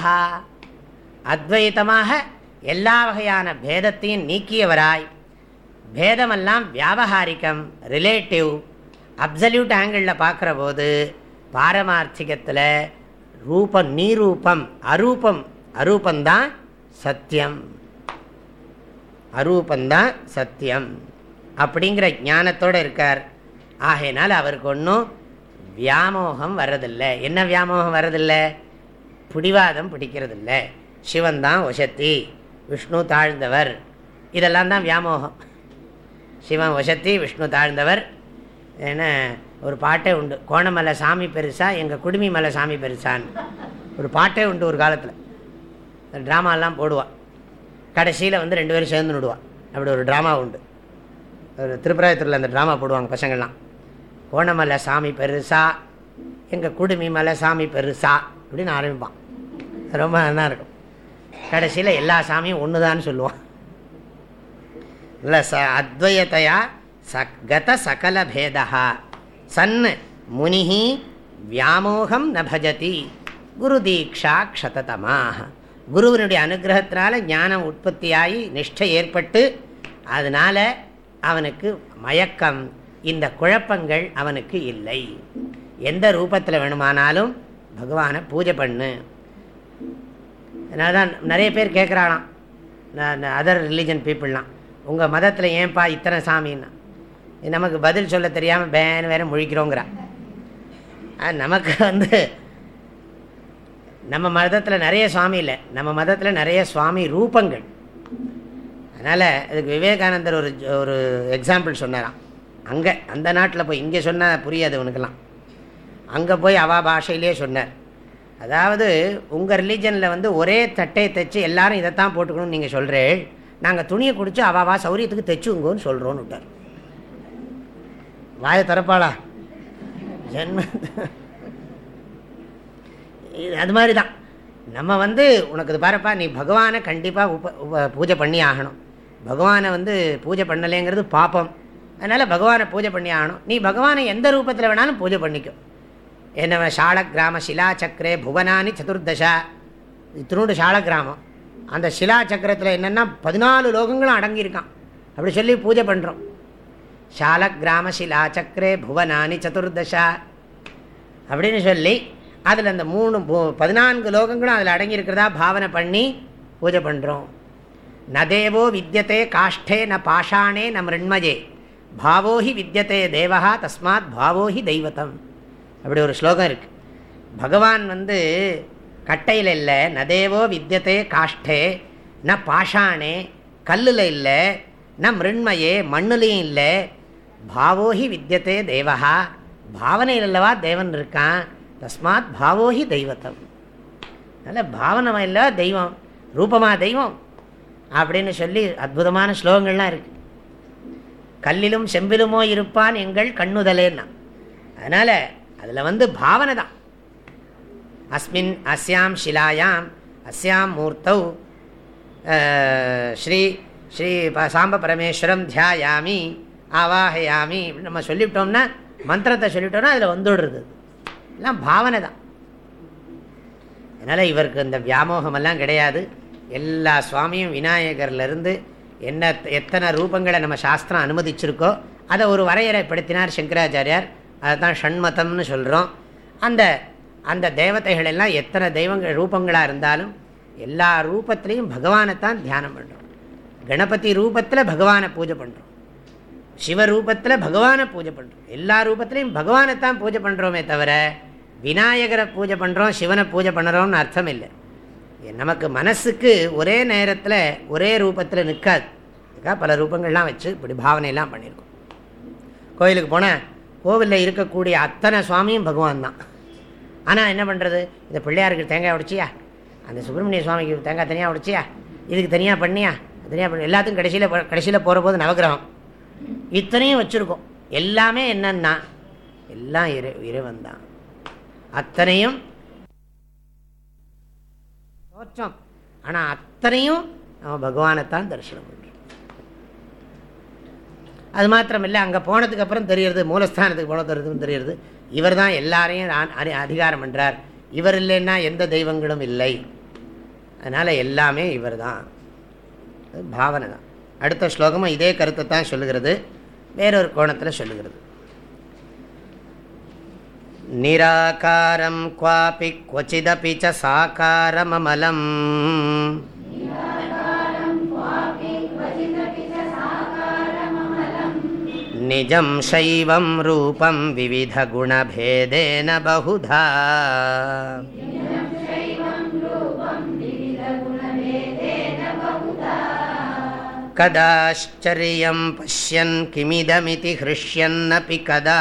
அத்வைத்தமாக எல்லா வகையான பேதத்தையும் நீக்கியவராய். பேதமெல்லாம் வியாபகாரிக்கம் ரிலேட்டிவ் அப்சல்யூட் ஆங்கிளில் பார்க்குற போது பாரமார்த்திகத்தில் ரூபம் நீரூபம் அரூபம் அரூபந்தான் சத்தியம். அரூபந்தான் சத்தியம். அப்படிங்கிற ஞானத்தோடு இருக்கார். ஆகையினால் அவருக்கு ஒன்றும் வியாமோகம் வர்றதில்லை. என்ன வியாமோகம் வர்றதில்லை? பிடிவாதம் பிடிக்கிறதில்லை. சிவன் தான் ஒசத்தி விஷ்ணு தாழ்ந்தவர். இதெல்லாம் தான் வியாமோகம். சிவன் வசத்தி விஷ்ணு தாழ்ந்தவர். ஏன்னா ஒரு பாட்டே உண்டு. கோணமலை சாமி பெருசா எங்கள் குடுமி மலை சாமி பெருசான்னு. ஒரு பாட்டே உண்டு ஒரு காலத்தில். ட்ராமாலாம் போடுவாள் கடைசியில் வந்து ரெண்டு பேரும் சேர்ந்து விடுவாள் அப்படி ஒரு ட்ராமா உண்டு. ஒரு திருப்பராயத்தூரில் அந்த ட்ராமா போடுவாங்க பசங்கள்லாம். கோணமலை சாமி பெருசா எங்கள் குடுமி மலை சாமி பெருசா அப்படின்னு ஆரம்பிப்பான். ரொம்ப நல்லா இருக்கும். கடைசியில் எல்லா சாமியும் ஒன்று தான் சொல்லுவான். இல்லை ச அத்வயத்தையா ச கத சகல பேதா. சன் முனிஹி வியாமோகம் நபஜதி குரு தீக்ஷா க்ஷததமாக குருவனுடைய அனுகிரகத்தினால ஞானம் உற்பத்தியாகி நிஷ்டை ஏற்பட்டு அதனால் அவனுக்கு மயக்கம் இந்த குழப்பங்கள் அவனுக்கு இல்லை. எந்த ரூபத்தில் வேணுமானாலும் பகவானை பூஜை பண்ணு. அதனால தான் நிறைய பேர் கேட்குறானாம் அதர் ரிலீஜன் பீப்புளெலாம் உங்கள் மதத்தில் ஏன்பா இத்தனை சாமின்னா? நமக்கு பதில் சொல்ல தெரியாமல் பேன் வேற முழிக்கிறோங்கிறான் நமக்கு வந்து நம்ம மதத்தில் நிறைய சுவாமி இல்லை. நம்ம மதத்தில் நிறைய சுவாமி ரூபங்கள். அதனால் அதுக்கு விவேகானந்தர் ஒரு ஒரு எக்ஸாம்பிள் சொன்னாராம். அங்கே அந்த நாட்டில் போய் இங்கே சொன்னால் புரியாது உனக்கெல்லாம். அங்கே போய் அவா பாஷையிலே சொன்னார். அதாவது உங்கள் ரிலீஜனில் வந்து ஒரே தட்டையை தைச்சு எல்லாரும் இதைத்தான் போட்டுக்கணும்னு நீங்கள் சொல்கிறேன் நாங்கள் துணியை குடித்து அவாவா சௌரியத்துக்கு தைச்சுங்கோன்னு சொல்கிறோன்னு விட்டார். வாயை தரப்பாளா ஜென்ம அது மாதிரி தான் நம்ம வந்து உனக்கு இது பாருப்பா நீ பகவானை கண்டிப்பாக உப உப பூஜை பண்ணி ஆகணும். பகவானை வந்து பூஜை பண்ணலைங்கிறது பாப்பம். அதனால் பகவானை பூஜை பண்ணி ஆகணும். நீ பகவானை எந்த ரூபத்தில் வேணாலும் பூஜை பண்ணிக்கும் என்ன ஷால கிராம சிலா சக்கரே புவனானி சதுர்தசா. இத்தினோடு ஷால கிராமம். அந்த சிலா சக்கரத்தில் என்னென்னா பதினாலு லோகங்களும் அடங்கியிருக்கான். அப்படி சொல்லி பூஜை பண்ணுறோம் சால கிராம சிலா சக்கரே புவனானி சதுர்தசா அப்படின்னு சொல்லி அதில் அந்த மூணு பதினான்கு லோகங்களும் அதில் அடங்கியிருக்கிறதா பாவனை பண்ணி பூஜை பண்ணுறோம் ந தேவோ வித்தியதே காஷ்டே ந பாஷாணே ந மிருண்மஜே பாவோஹி வித்தியதே தேவா தஸ்மாத் பாவோஹி தெய்வத்தம். அப்படி ஒரு ஸ்லோகம் இருக்குது பகவான் வந்து கட்டையில் இல்லை நதேவோ வித்தியதே காஷ்டே ந பாஷாணே கல்லில் இல்லை ந மிருண்மையே மண்ணுலேயும் இல்லை. பாவோஹி வித்தியதே தேவகா பாவனையில் அல்லவா தேவன் இருக்கான்? தஸ்மாத் பாவோஹி தெய்வத்தம். அதனால் பாவனை இல்லை தெய்வம் ரூபமாக தெய்வம் அப்படின்னு சொல்லி அற்புதமான ஸ்லோகங்கள்லாம் இருக்குது கல்லிலும் செம்பிலுமோ இருப்பான் எங்கள் கண்ணுதலேன்னா. அதனால் அதில் வந்து பாவனை தான். அஸ்மின் அஸ்யாம் ஷிலாயாம் அஸ்யாம் மூர்த்தௌ ஸ்ரீ ஸ்ரீ சாம்ப பரமேஸ்வரம் தியாயாமி ஆவாஹயாமி நம்ம சொல்லிவிட்டோம்னா மந்திரத்தை சொல்லிட்டோம்னா அதில் வந்துடுறது. எல்லாம் பாவனை தான். அதனால் இவருக்கு இந்த வியாமோகமெல்லாம் கிடையாது. எல்லா சுவாமியும் விநாயகர்லேருந்து என்ன எத்தனை ரூபங்களை நம்ம சாஸ்திரம் அனுமதிச்சிருக்கோ அதை ஒரு வரையறைப்படுத்தினார் சங்கராச்சாரியார். அதை தான் ஷண்மதம்னு சொல்கிறோம் அந்த அந்த தேவதைகள் எல்லாம் எத்தனை தெய்வங்கள் ரூபங்களாக இருந்தாலும் எல்லா ரூபத்திலையும் பகவானை தான் தியானம் பண்ணுறோம் கணபதி ரூபத்தில் பகவானை பூஜை பண்ணுறோம் சிவரூபத்தில் பகவானை பூஜை பண்ணுறோம் எல்லா ரூபத்திலையும் பகவானை தான் பூஜை பண்ணுறோமே தவிர விநாயகரை பூஜை பண்ணுறோம் சிவனை பூஜை பண்ணுறோம்னு அர்த்தம் இல்லை. நமக்கு மனசுக்கு ஒரே நேரத்தில் ஒரே ரூபத்தில் நிற்காது அதுக்காக பல ரூபங்கள்லாம் வச்சு இப்படி பாவனையெல்லாம் பண்ணியிருக்கோம். கோயிலுக்கு போனால் கோவிலில் இருக்கக்கூடிய அத்தனை சுவாமியும் பகவான் தான் ஆனால் என்ன பண்ணுறது இந்த பிள்ளையாருக்கு தேங்காய் உடைச்சியா? அந்த சுப்பிரமணிய சுவாமிக்கு தேங்காய் தனியாக உடைச்சியா? இதுக்கு தனியாக பண்ணியா? தனியாக பண்ணி எல்லாத்துக்கும் கடைசியில் கடைசியில் போகிற போது நவகிரகம். இத்தனையும் வச்சுருக்கோம். எல்லாமே என்னன்னா எல்லாம் இறை இறைவன் தான். அத்தனையும் தோற்றம். ஆனால் அத்தனையும் நம்ம பகவானைத்தான் தரிசனம் பண்ணுறோம் அது மாத்திரமில்லை அங்கே போனதுக்கு அப்புறம் தெரியறது மூலஸ்தானத்துக்கு தெரியுதுன்னு தெரியறது. இவர் தான் எல்லாரையும் அதிகாரம் பண்ணுறார் இவர் இல்லைன்னா எந்த தெய்வங்களும் இல்லை அதனால் எல்லாமே இவர் தான் பாவனை தான் அடுத்த ஸ்லோகமும் இதே கருத்தை தான் சொல்லுகிறது வேறொரு கோணத்தில் சொல்லுகிறது நிராகாரம் குவாபி क्वचिदपि च साकारममलम् निजं शैवं रूपं विविधगुणभेदेन बहुधा। कदाश्चर्यं पश्यन् किमिदमिति हृष्यन्नपि कदा।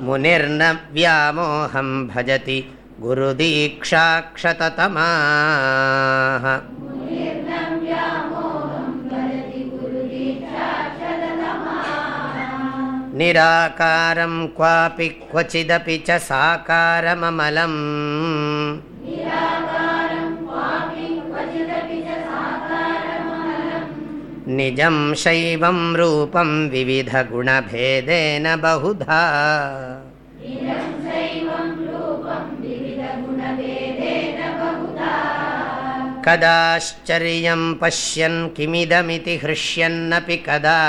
मुनिर्न व्यामोहं भजति गुरुदीक्षाक्षततमाः। निराकारं क्वापि क्वचिदपि च साकारममलम्। निजं शैवं रूपं विविधगुणभेदेन बहुधा कदाश्चर्यं पश्यन् किमिदमिति हृष्यन्नपि कदा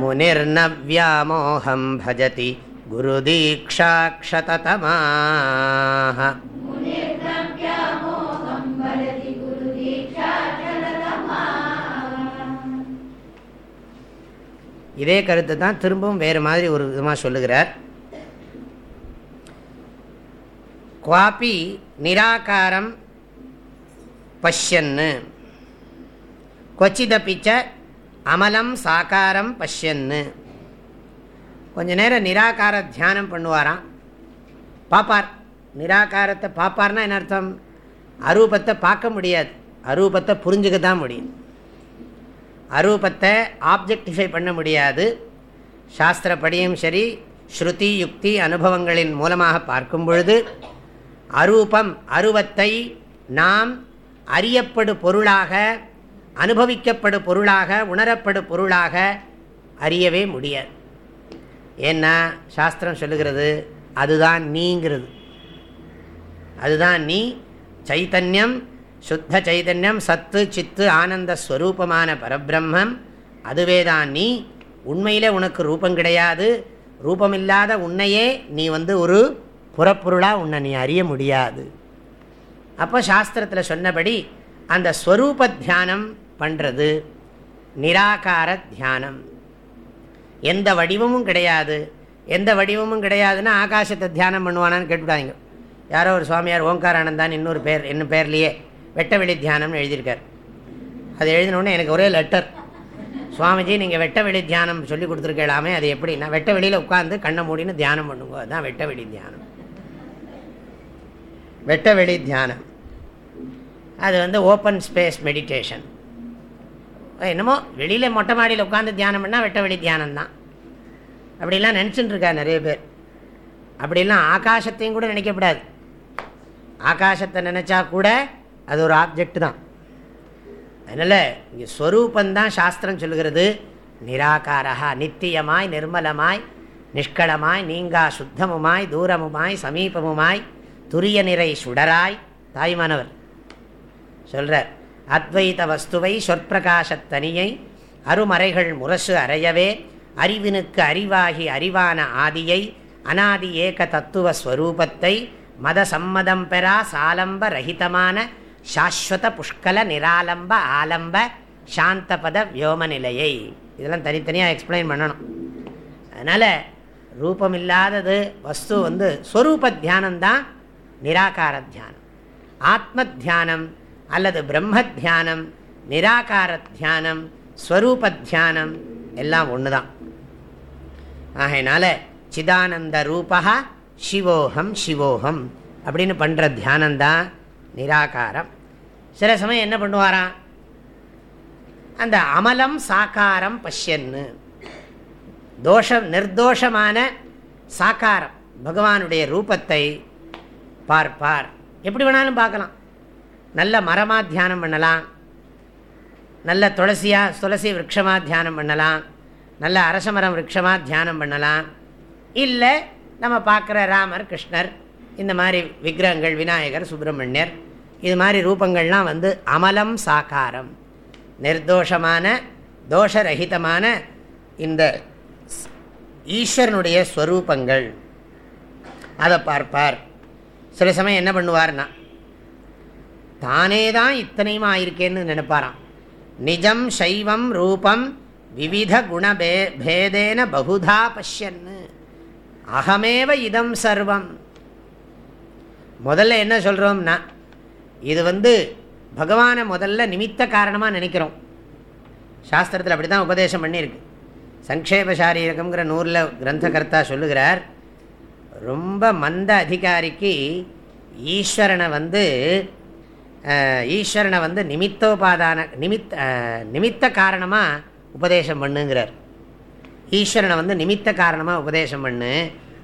मुनिर्न व्यामोहं भजति गुरुदीक्षाक्षततमाः இதே கருத்து தான் திரும்பவும் வேறு மாதிரி ஒரு விதமாக சொல்லுகிறார் குவாபி நிராகாரம் பஷ்யன்னு கொச்சிதப்பிச்ச அமலம் சாக்காரம் பஷ்யன்னு கொஞ்ச நேரம் நிராகார தியானம் பண்ணுவாராம். பாப்பார் நிராகாரத்தை பாப்பார்னா என்ன அர்த்தம்? அரூபத்தை பார்க்க முடியாது. அரூபத்தை புரிஞ்சுக்க தான் முடியும். அரூபத்தை ஆப்ஜெக்டிஃபை பண்ண முடியாது. சாஸ்திரப்படியும் சரி ஸ்ருதி யுக்தி அனுபவங்களின் மூலமாக பார்க்கும் பொழுது அரூபம் அருவத்தை நாம் அறியப்படு பொருளாக அனுபவிக்கப்படு பொருளாக உணரப்படு பொருளாக அறியவே முடியாது. ஏன்னா சாஸ்திரம் சொல்லுகிறது அதுதான் நீங்கிறது. அதுதான் நீ சைத்தன்யம் சுத்த சைதன்யம் சத்து சித்து ஆனந்த ஸ்வரூபமான பரபிரம்மம் அதுவே தான் நீ. உண்மையில் உனக்கு ரூபம் கிடையாது. ரூபமில்லாத உன்னையே நீ வந்து ஒரு புறப்பொருளாக உன்னை நீ அறிய முடியாது. அப்போ சாஸ்திரத்தில் சொன்னபடி அந்த ஸ்வரூப தியானம் பண்ணுறது நிராகார தியானம். எந்த வடிவமும் கிடையாது. எந்த வடிவமும் கிடையாதுன்னா ஆகாசத்தை தியானம் பண்ணுவானான்னு கேட்டுவிடாங்க யாரோ ஒரு சுவாமியார் ஓங்காரானந்தான் இன்னொரு பேர் என்ன பேர்லேயே வெட்டவெளி தியானம்னு எழுதியிருக்கார். அது எழுதினோடனே எனக்கு ஒரே லெட்டர் சுவாமிஜி நீங்கள் வெட்டவெளி தியானம் சொல்லி கொடுத்துருக்கலாமே அது எப்படின்னா வெட்ட வெளியில் உட்காந்து கண்ணை மூடின்னு தியானம் பண்ணுங்க. அதுதான் வெட்ட வெளி தியானம். வெட்ட வெளி தியானம். அது வந்து ஓப்பன் ஸ்பேஸ் மெடிடேஷன் என்னமோ வெளியில் மொட்டை மாடியில் உட்காந்து தியானம் பண்ணால் வெட்ட வெளி தியானம் தான் அப்படிலாம் நினச்சிட்டு இருக்கா நிறைய பேர். அப்படிலாம் ஆகாசத்தையும் கூட நினைக்கப்படாது ஆகாசத்தை நினச்சா கூட அது ஒரு ஆப்ஜெக்ட் தான். அதனால் இங்கே ஸ்வரூபந்தான் சாஸ்திரம் சொல்கிறது நிராகாரா நித்தியமாய் நிர்மலமாய் நிஷ்களமாய் நீங்கா சுத்தமுமாய் தூரமுமாய் சமீபமுமாய் துரிய நிறை சுடராய் தாய்மானவர் சொல்கிறார் அத்வைத வஸ்துவை சொற்பிரகாசத்தனியை அருமறைகள் முரசு அறையவே அறிவினுக்கு அறிவாகி அறிவான ஆதியை அனாதி ஏக தத்துவ ஸ்வரூபத்தை மத சம்மதம் பெறா சாலம்ப ரஹிதமான சாஸ்வத புஷ்கல நிராலம்ப ஆலம்ப சாந்தபத வியோம நிலையை. இதெல்லாம் தனித்தனியாக எக்ஸ்பிளைன் பண்ணணும். அதனால் ரூபம் இல்லாதது வஸ்து வந்து ஸ்வரூப தியானம்தான் நிராகார தியானம் ஆத்ம தியானம் அல்லது பிரம்ம தியானம் நிராகார தியானம் ஸ்வரூப தியானம் எல்லாம் ஒன்று தான் ஆகையினால சிதானந்த ரூபா சிவோகம் சிவோகம் அப்படின்னு பண்ணுற தியானந்தான் நிராகாரம். சில சமயம் என்ன பண்ணுவாராம்? அந்த அமலம் சாக்காரம் பஷ்யன்னு. தோஷம் நிர்தோஷமான சாக்காரம் பகவானுடைய ரூபத்தை பார்ப்பார் எப்படி வேணாலும் பார்க்கலாம். நல்ல மரமாக தியானம் பண்ணலாம். நல்ல துளசியாக துளசி விரக்ஷமாக தியானம் பண்ணலாம். நல்ல அரசமரம் விரக்ஷமாக தியானம் பண்ணலாம். இல்லை நம்ம பார்க்குற ராமர் கிருஷ்ணர் இந்த மாதிரி விக்கிரகங்கள் விநாயகர் சுப்பிரமணியர் இது மாதிரி ரூபங்கள்லாம் வந்து அமலம் சாக்காரம் நிர்தோஷமான தோஷரகிதமான இந்த ஈஸ்வரனுடைய ஸ்வரூபங்கள். அதை பார்ப்பார் சில சமயம் என்ன பண்ணுவார்னா தானே தான் இத்தனையுமா ஆயிருக்கேன்னு நினைப்பாராம். நிஜம் சைவம் ரூபம் விவித குணபே பேதேன பகுதா பஷ்யன்னு. அகமேவ இதம் சர்வம். முதல்ல என்ன சொல்கிறோம்னா இது வந்து பகவானை முதல்ல நிமித்த காரணமாக நினைக்கிறோம். சாஸ்திரத்தில் அப்படி தான் உபதேசம் பண்ணியிருக்கு. சங்கேப சாரீரகம்ங்கிற நூலில் கிரந்தகர்த்தா சொல்லுகிறார் ரொம்ப மந்த அதிகாரிக்கு ஈஸ்வரனை வந்து ஈஸ்வரனை வந்து நிமித்தோபாதான நிமித்த நிமித்த காரணமாக உபதேசம் பண்ணுங்கிறார். ஈஸ்வரனை வந்து நிமித்த காரணமாக உபதேசம் பண்ணு.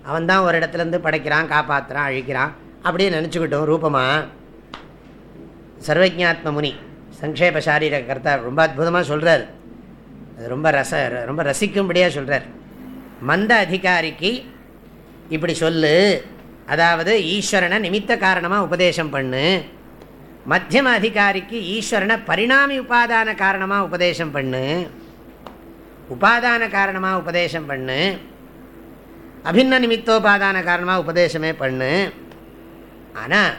அவன் தான் ஒரு இடத்துலேருந்து படைக்கிறான் காப்பாற்றுறான் அழிக்கிறான் அப்படியே நினச்சிக்கிட்டோம் ரூபமாக சர்வஜாத்ம முனி சங்கேப சாரீர கர்த்தா ரொம்ப அற்புதமாக சொல்கிறார் அது ரொம்ப ரச ரொம்ப ரசிக்கும்படியாக சொல்கிறார் மந்த அதிகாரிக்கு இப்படி சொல்லு. அதாவது ஈஸ்வரனை நிமித்த காரணமாக உபதேசம் பண்ணு. மத்தியம அதிகாரிக்கு ஈஸ்வரனை பரிணாமி உபாதான காரணமாக உபதேசம் பண்ணு. உபாதான காரணமாக உபதேசம் பண்ணு. அபின்ன நிமித்தோபாதான காரணமாக உபதேசமே பண்ணு. ஆனால்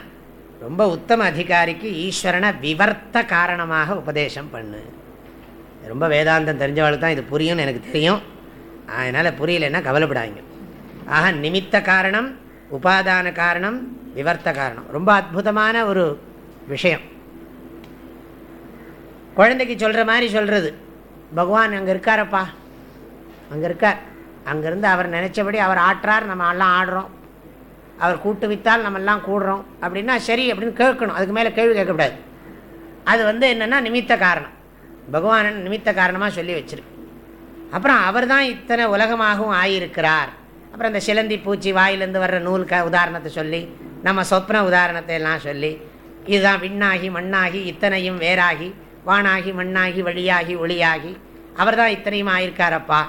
ரொம்ப உத்தம அதிகாரிக்கு ஈஸ்வரனை விவர்த்த காரணமாக உபதேசம் பண்ணு. ரொம்ப வேதாந்தம் தெரிஞ்சவளுக்கு தான் இது புரியும்னு எனக்கு தெரியும். அதனால் புரியலைன்னா கவலைப்படாங்க ஆக நிமித்த காரணம் உபாதான காரணம் விவர்த்த காரணம். ரொம்ப அற்புதமான ஒரு விஷயம். குழந்தைக்கு சொல்கிற மாதிரி சொல்கிறது பகவான் அங்கே இருக்காரப்பா. அங்கே இருக்கார். அங்கேருந்து அவர் நினச்சபடி அவர் ஆட்டுறார் நம்ம எல்லாம் ஆடுறோம். அவர் கூட்டு வித்தால் நம்ம எல்லாம் கூடுறோம். அப்படின்னா சரி அப்படின்னு கேட்கணும். அதுக்கு மேலே கேள்வி கேட்கக்கூடாது. அது வந்து என்னென்னா நிமித்த காரணம். பகவான் நிமித்த காரணமாக சொல்லி வச்சிருக்கு அப்புறம் அவர் தான் இத்தனை உலகமாகவும் ஆகியிருக்கிறார் அப்புறம் இந்த சிலந்தி பூச்சி வாயிலேருந்து வர்ற நூல் க உதாரணத்தை சொல்லி நம்ம சொப்ன உதாரணத்தை எல்லாம் சொல்லி இதுதான் விண்ணாகி மண்ணாகி இத்தனையும் வேறாகி வானாகி மண்ணாகி வழியாகி ஒளியாகி அவர் தான் இத்தனையும் ஆயிருக்காரப்பா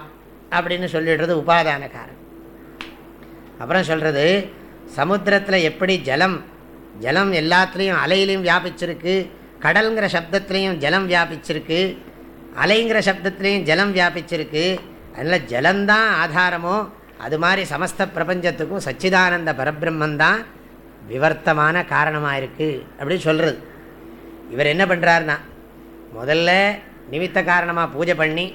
அப்படின்னு சொல்லிடுறது உபாதான காரணம் அப்புறம் சொல்கிறது சமுத்திரத்தில் எப்படி ஜலம் ஜலம் எல்லாத்துலேயும் அலையிலையும் வியாபிச்சிருக்கு கடல்ங்கிற சப்தத்துலேயும் ஜலம் வியாபிச்சிருக்கு அலைங்கிற சப்தத்துலேயும் ஜலம் வியாபிச்சிருக்கு அதனால் ஜலந்தான் ஆதாரமோ அது மாதிரி சமஸ்த பிரபஞ்சத்துக்கும் சச்சிதானந்த பரபிரம்மந்தான் விவர்த்தமான காரணமாக இருக்குது அப்படின்னு சொல்கிறது இவர் என்ன பண்ணுறாருனா முதல்ல நிமித்த காரணமாக பூஜை பண்ணி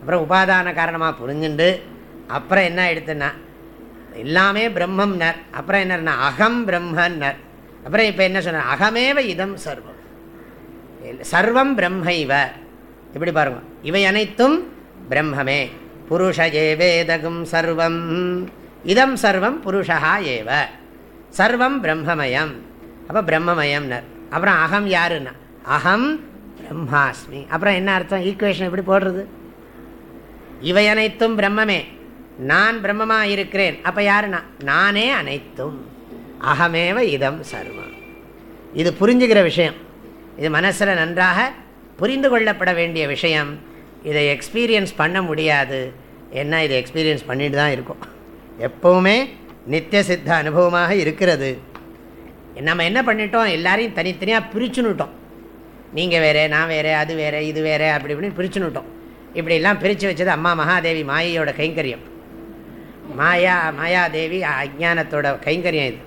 அப்புறம் உபாதான காரணமாக புரிஞ்சுண்டு அப்புறம் என்ன எடுத்துன்னா எல்லாமே பிரம்மம்னர் அப்புறம் என்னன்னா அகம் பிரம்மன்னர். அப்புறம் இப்போ என்ன சொன்னார்? அகமேவ இதம் சர்வம். சர்வம் பிரம்மைவ எப்படி பாருங்க. இவை அனைத்தும் பிரம்மமே. புருஷ ஏவேதகும் சர்வம். இதம் சர்வம் புருஷா ஏவ. சர்வம் பிரம்மமயம். அப்போ பிரம்மமயம்னர். அப்புறம் அகம் யாருன்னா? அகம் பிரம்மாஸ்மி. அப்புறம் என்ன அர்த்தம்? ஈக்குவேஷன் எப்படி போடுறது? இவை அனைத்தும் பிரம்மமே. நான் பிரம்மமா இருக்கிறேன் அப்போ யாருன்னா? நானே அனைத்தும். அகமேவ இதம் சர்வம். இது புரிஞ்சுக்கிற விஷயம். இது மனசில் நன்றாக புரிந்து கொள்ளப்பட வேண்டிய விஷயம். இதை எக்ஸ்பீரியன்ஸ் பண்ண முடியாது. என்ன இதை எக்ஸ்பீரியன்ஸ் பண்ணிட்டு தான் இருக்கும். எப்போவுமே நித்திய சித்த அனுபவமாக இருக்கிறது. நம்ம என்ன பண்ணிட்டோம்? எல்லாரையும் தனித்தனியாக பிரிச்சுன்னுட்டோம் நீங்கள் வேறு நான் வேறு அது வேறு இது வேறு அப்படி இப்படின்னு பிரிச்சுன்னுட்டோம் இப்படிலாம் பிரித்து வச்சது அம்மா மகாதேவி மாயையோட கைங்கரியம். மாயா மாயாதேவி அஜானத்தோட கைங்கரியம் இது.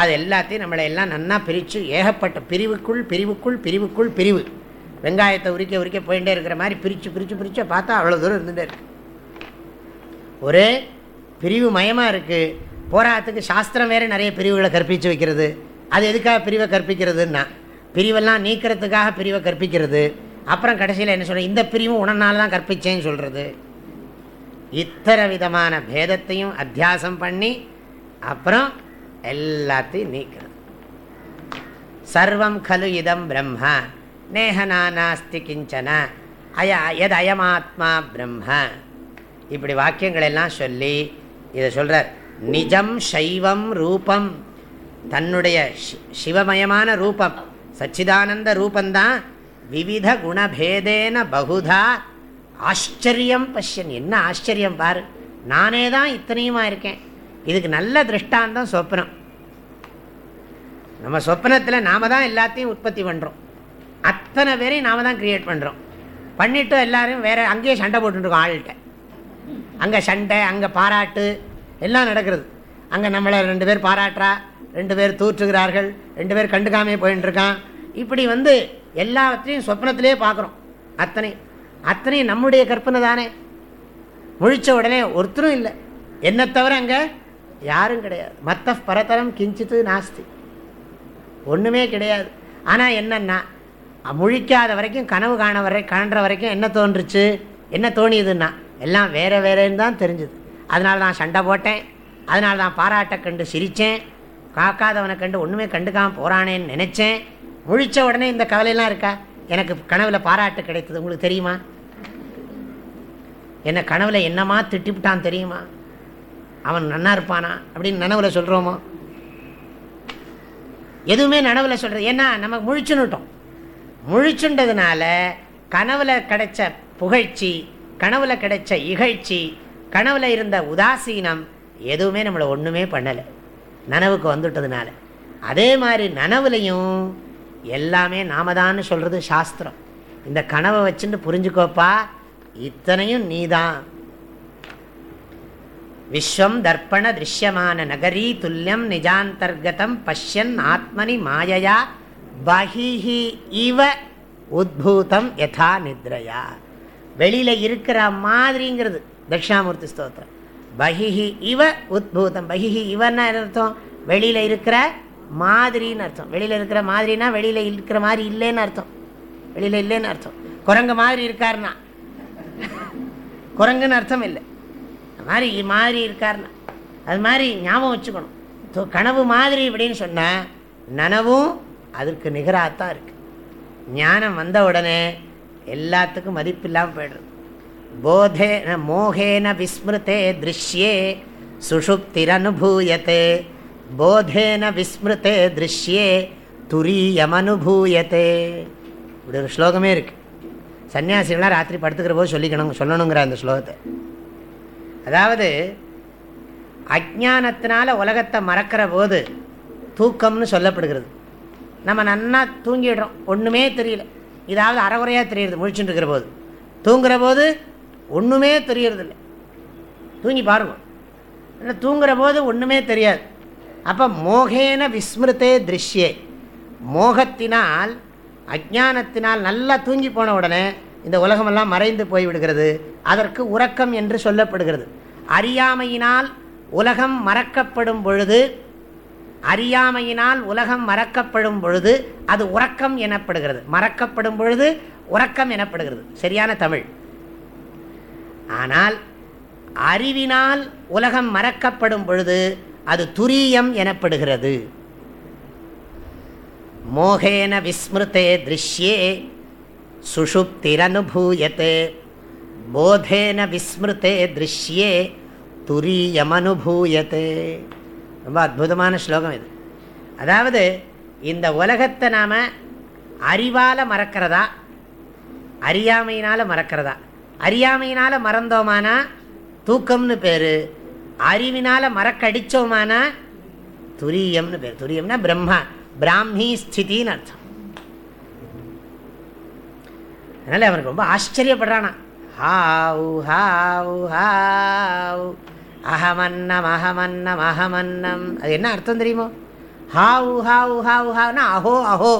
அது எல்லாத்தையும் நம்மளை எல்லாம் நன்னா பிரித்து ஏகப்பட்ட பிரிவுக்குள் பிரிவுக்குள் பிரிவுக்குள் பிரிவு. வெங்காயத்தை உரிக்க உரிக்க போயிட்டே இருக்கிற மாதிரி பிரித்து பிரித்து பிரித்து பார்த்தா அவ்வளோ தூரம் இருந்துகிட்டே இருக்கு. ஒரே பிரிவு மயமாக இருக்குது போராட்டத்துக்கு சாஸ்திரம் வேறு நிறைய பிரிவுகளை கற்பித்து வைக்கிறது. அது எதுக்காக பிரிவை கற்பிக்கிறதுன்னா பிரிவெல்லாம் நீக்கிறதுக்காக பிரிவை கற்பிக்கிறது. அப்புறம் கடைசியில் என்ன சொல்கிறது இந்த பிரிவும் உடனால தான் கற்பிச்சேன்னு சொல்கிறது இத்தனை விதமான பேதத்தையும் அத்தியாசம் பண்ணி அப்புறம் எல்லாத்தையும் நீக்கிறது. சர்வம் கலு இதம் பிரம்மா. நேஹனா நாஸ்தி கிஞ்சன. அய எது அயமாத்மா பிரம்ம? இப்படி வாக்கியங்கள் எல்லாம் சொல்லி இதை சொல்கிறார் நிஜம் சைவம் ரூபம். தன்னுடைய சிவமயமான ரூபம். சச்சிதானந்த ரூபந்தான் விவித குணபேதேன பகுதா. ஆச்சரியம் பஷ்யன். என்ன ஆச்சரியம் பாரு. நானே தான் இத்தனையுமா இருக்கேன். இதுக்கு நல்ல திருஷ்டாந்தம் சொப்னம். நம்ம சொப்னத்தில் நாம தான் எல்லாத்தையும் உற்பத்தி பண்ணுறோம் அத்தனை பேரையும் நாம் தான் கிரியேட் பண்ணுறோம் பண்ணிவிட்டு எல்லோரும் வேறு அங்கேயே சண்டை போட்டுருக்கோம் ஆள்கிட்ட. அங்கே சண்டை அங்கே பாராட்டு எல்லாம் நடக்கிறது. அங்கே நம்மளை ரெண்டு பேர் பாராட்டுறா ரெண்டு பேர் தூற்றுகிறார்கள் ரெண்டு பேர் கண்டுக்காமே போயின்ட்டுருக்கான். இப்படி வந்து எல்லாத்தையும் சொப்னத்திலே பார்க்குறோம். அத்தனை அத்தனையும் நம்முடைய கற்பனை தானே. முழித்த உடனே ஒருத்தரும் இல்லை. என்ன தவிர அங்கே யாரும் கிடையாது. மற்ற பரதரம் கிஞ்சித்து நாஸ்தி. ஒன்றுமே கிடையாது. ஆனால் என்னென்னா முழிக்காத வரைக்கும் கனவு காண வரை காண்ற வரைக்கும் என்ன தோன்றுச்சு? என்ன தோணியதுன்னா எல்லாம் வேறு வேறேன்னு தான் தெரிஞ்சுது. அதனால தான் சண்டை போட்டேன். அதனால தான் பாராட்டை கண்டு சிரித்தேன் காக்காதவனை கண்டு ஒன்றுமே கண்டுக்காமல் போகிறானேன்னு நினச்சேன். முழித்த உடனே இந்த கவலையெல்லாம் இருக்கா? எனக்கு கனவில் பாராட்டு கிடைத்தது. உங்களுக்கு தெரியுமா? என்னை கனவில் என்னமா திட்டிவிட்டான் தெரியுமா? அவன் நன்னா இருப்பானா? அப்படின்னு நனவில் சொல்கிறோமோ எதுவுமே நனவில் சொல்கிறது ஏன்னா நம்ம முழிச்சுன்னுட்டோம் முழிச்சுண்டதுனால கனவில் கிடைச்ச புகழ்ச்சி கனவுல கிடைச்ச இகழ்ச்சி கனவுல இருந்த உதாசீனம் எதுவுமே நம்மளை ஒன்றுமே பண்ணலை. நனவுக்கு வந்துட்டதுனால. அதே மாதிரி நனவுலையும் எல்லாமே நாம தான் சொல்கிறது சாஸ்திரம். இந்த கனவை வச்சுட்டு புரிஞ்சுக்கோப்பா இத்தனையும் நீதான். விஸ்வம் தர்ப்பண திருஷ்யமான நகரி துல்லியம் நிஜாந்தர்கதம் பஷ்யன் ஆத்மனி மாயையா பகிஹி இவ உத்பூதம் யதா நித்ரையா. வெளியில் இருக்கிற மாதிரிங்கிறது தட்சிணாமூர்த்தி ஸ்தோத்திரம். பகிஹி இவ உத்பூதம். பகிஹி இவன்னா அர்த்தம்? வெளியில் இருக்கிற மாதிரின்னு அர்த்தம். வெளியில் இருக்கிற மாதிரினா வெளியில் இருக்கிற மாதிரி இல்லைன்னு அர்த்தம். வெளியில் இல்லைன்னு அர்த்தம். குரங்கு மாதிரி இருக்காருன்னா. குரங்குன்னு அர்த்தம் இல்லை. மாதிரி மாதிரி இருக்காருன்னா. அது மாதிரி ஞாபகம் வச்சுக்கணும். கனவு மாதிரி இப்படின்னு சொன்னால் நனவும் அதற்கு நிகராகத்தான் இருக்குது ஞானம் வந்த உடனே எல்லாத்துக்கும் மதிப்பு இல்லாமல் போய்டுறது போதே மோகேன விஸ்மிருத்தே திருஷ்யே சுஷுப்திரனுபூயத்தே போதேன விஸ்மிருத்தே திருஷ்யே துரியமனுபூயத்தே இப்படி ஒரு ஸ்லோகமே இருக்குது சன்னியாசிகளாம் ராத்திரி படுத்துக்கிற போது சொல்லிக்கணும் சொல்லணுங்கிற அந்த ஸ்லோகத்தை. அதாவது அஜானத்தினால உலகத்தை மறக்கிற போது தூக்கம்னு சொல்லப்படுகிறது. நம்ம நன்னா தூங்கிடுறோம். ஒன்றுமே தெரியல. இதாவது அறகுறையாக தெரியுது முழிச்சுட்டு இருக்கிற போது தூங்குற போது ஒன்றுமே தெரியறதில்ல. தூங்கி பாருங்கள் இல்லை தூங்குற போது ஒன்றுமே தெரியாது. அப்போ மோகேன விஸ்மிருத்தே திருஷ்யே. மோகத்தினால் அஜானத்தினால் நல்லா தூங்கி போன உடனே இந்த உலகமெல்லாம் மறைந்து போய்விடுகிறது. அதற்கு உறக்கம் என்று சொல்லப்படுகிறது. அறியாமையினால் உலகம் மறக்கப்படும் பொழுது அறியாமையினால் உலகம் மறக்கப்படும் பொழுது அது உறக்கம் எனப்படுகிறது. மறக்கப்படும் பொழுது உறக்கம் எனப்படுகிறது. சரியான தமிழ். ஆனால் அறிவினால் உலகம் மறக்கப்படும் பொழுது அது துரியம் எனப்படுகிறது. மோகேன விஸ்மிருத்தே திருஷ்யே சுஷுப்திரனுபூயத்தே போதேன விஸ்மிருத்தே திருஷ்யே துரியமனுபூயத்தே ரொம்ப அற்புதமான ஸ்லோகம் இது. அதாவது இந்த உலகத்தை நாம் அறிவால் மறக்கிறதா? அறியாமையினால் மறக்கிறதா? அறியாமையினால் மறந்தோமானா? தூக்கம்னு பேர். அறிவினால் மறக்கடித்தோமானா துரியம்னு பேர். துரியம்னா பிரம்மா. பிராமி ஸ்திதின்னு அர்த்தம். அதனால் அவனுக்கு ரொம்ப ஆச்சரியப்படுறானா. ஹாவு ஹாவு ஹாவு. அகமன்னம் அகமன்னம் அகமன்னம் அது என்ன அர்த்தம் தெரியுமோ? ஹாவு ஹாவு ஹாவு ஹாவுனா அஹோ அஹோ.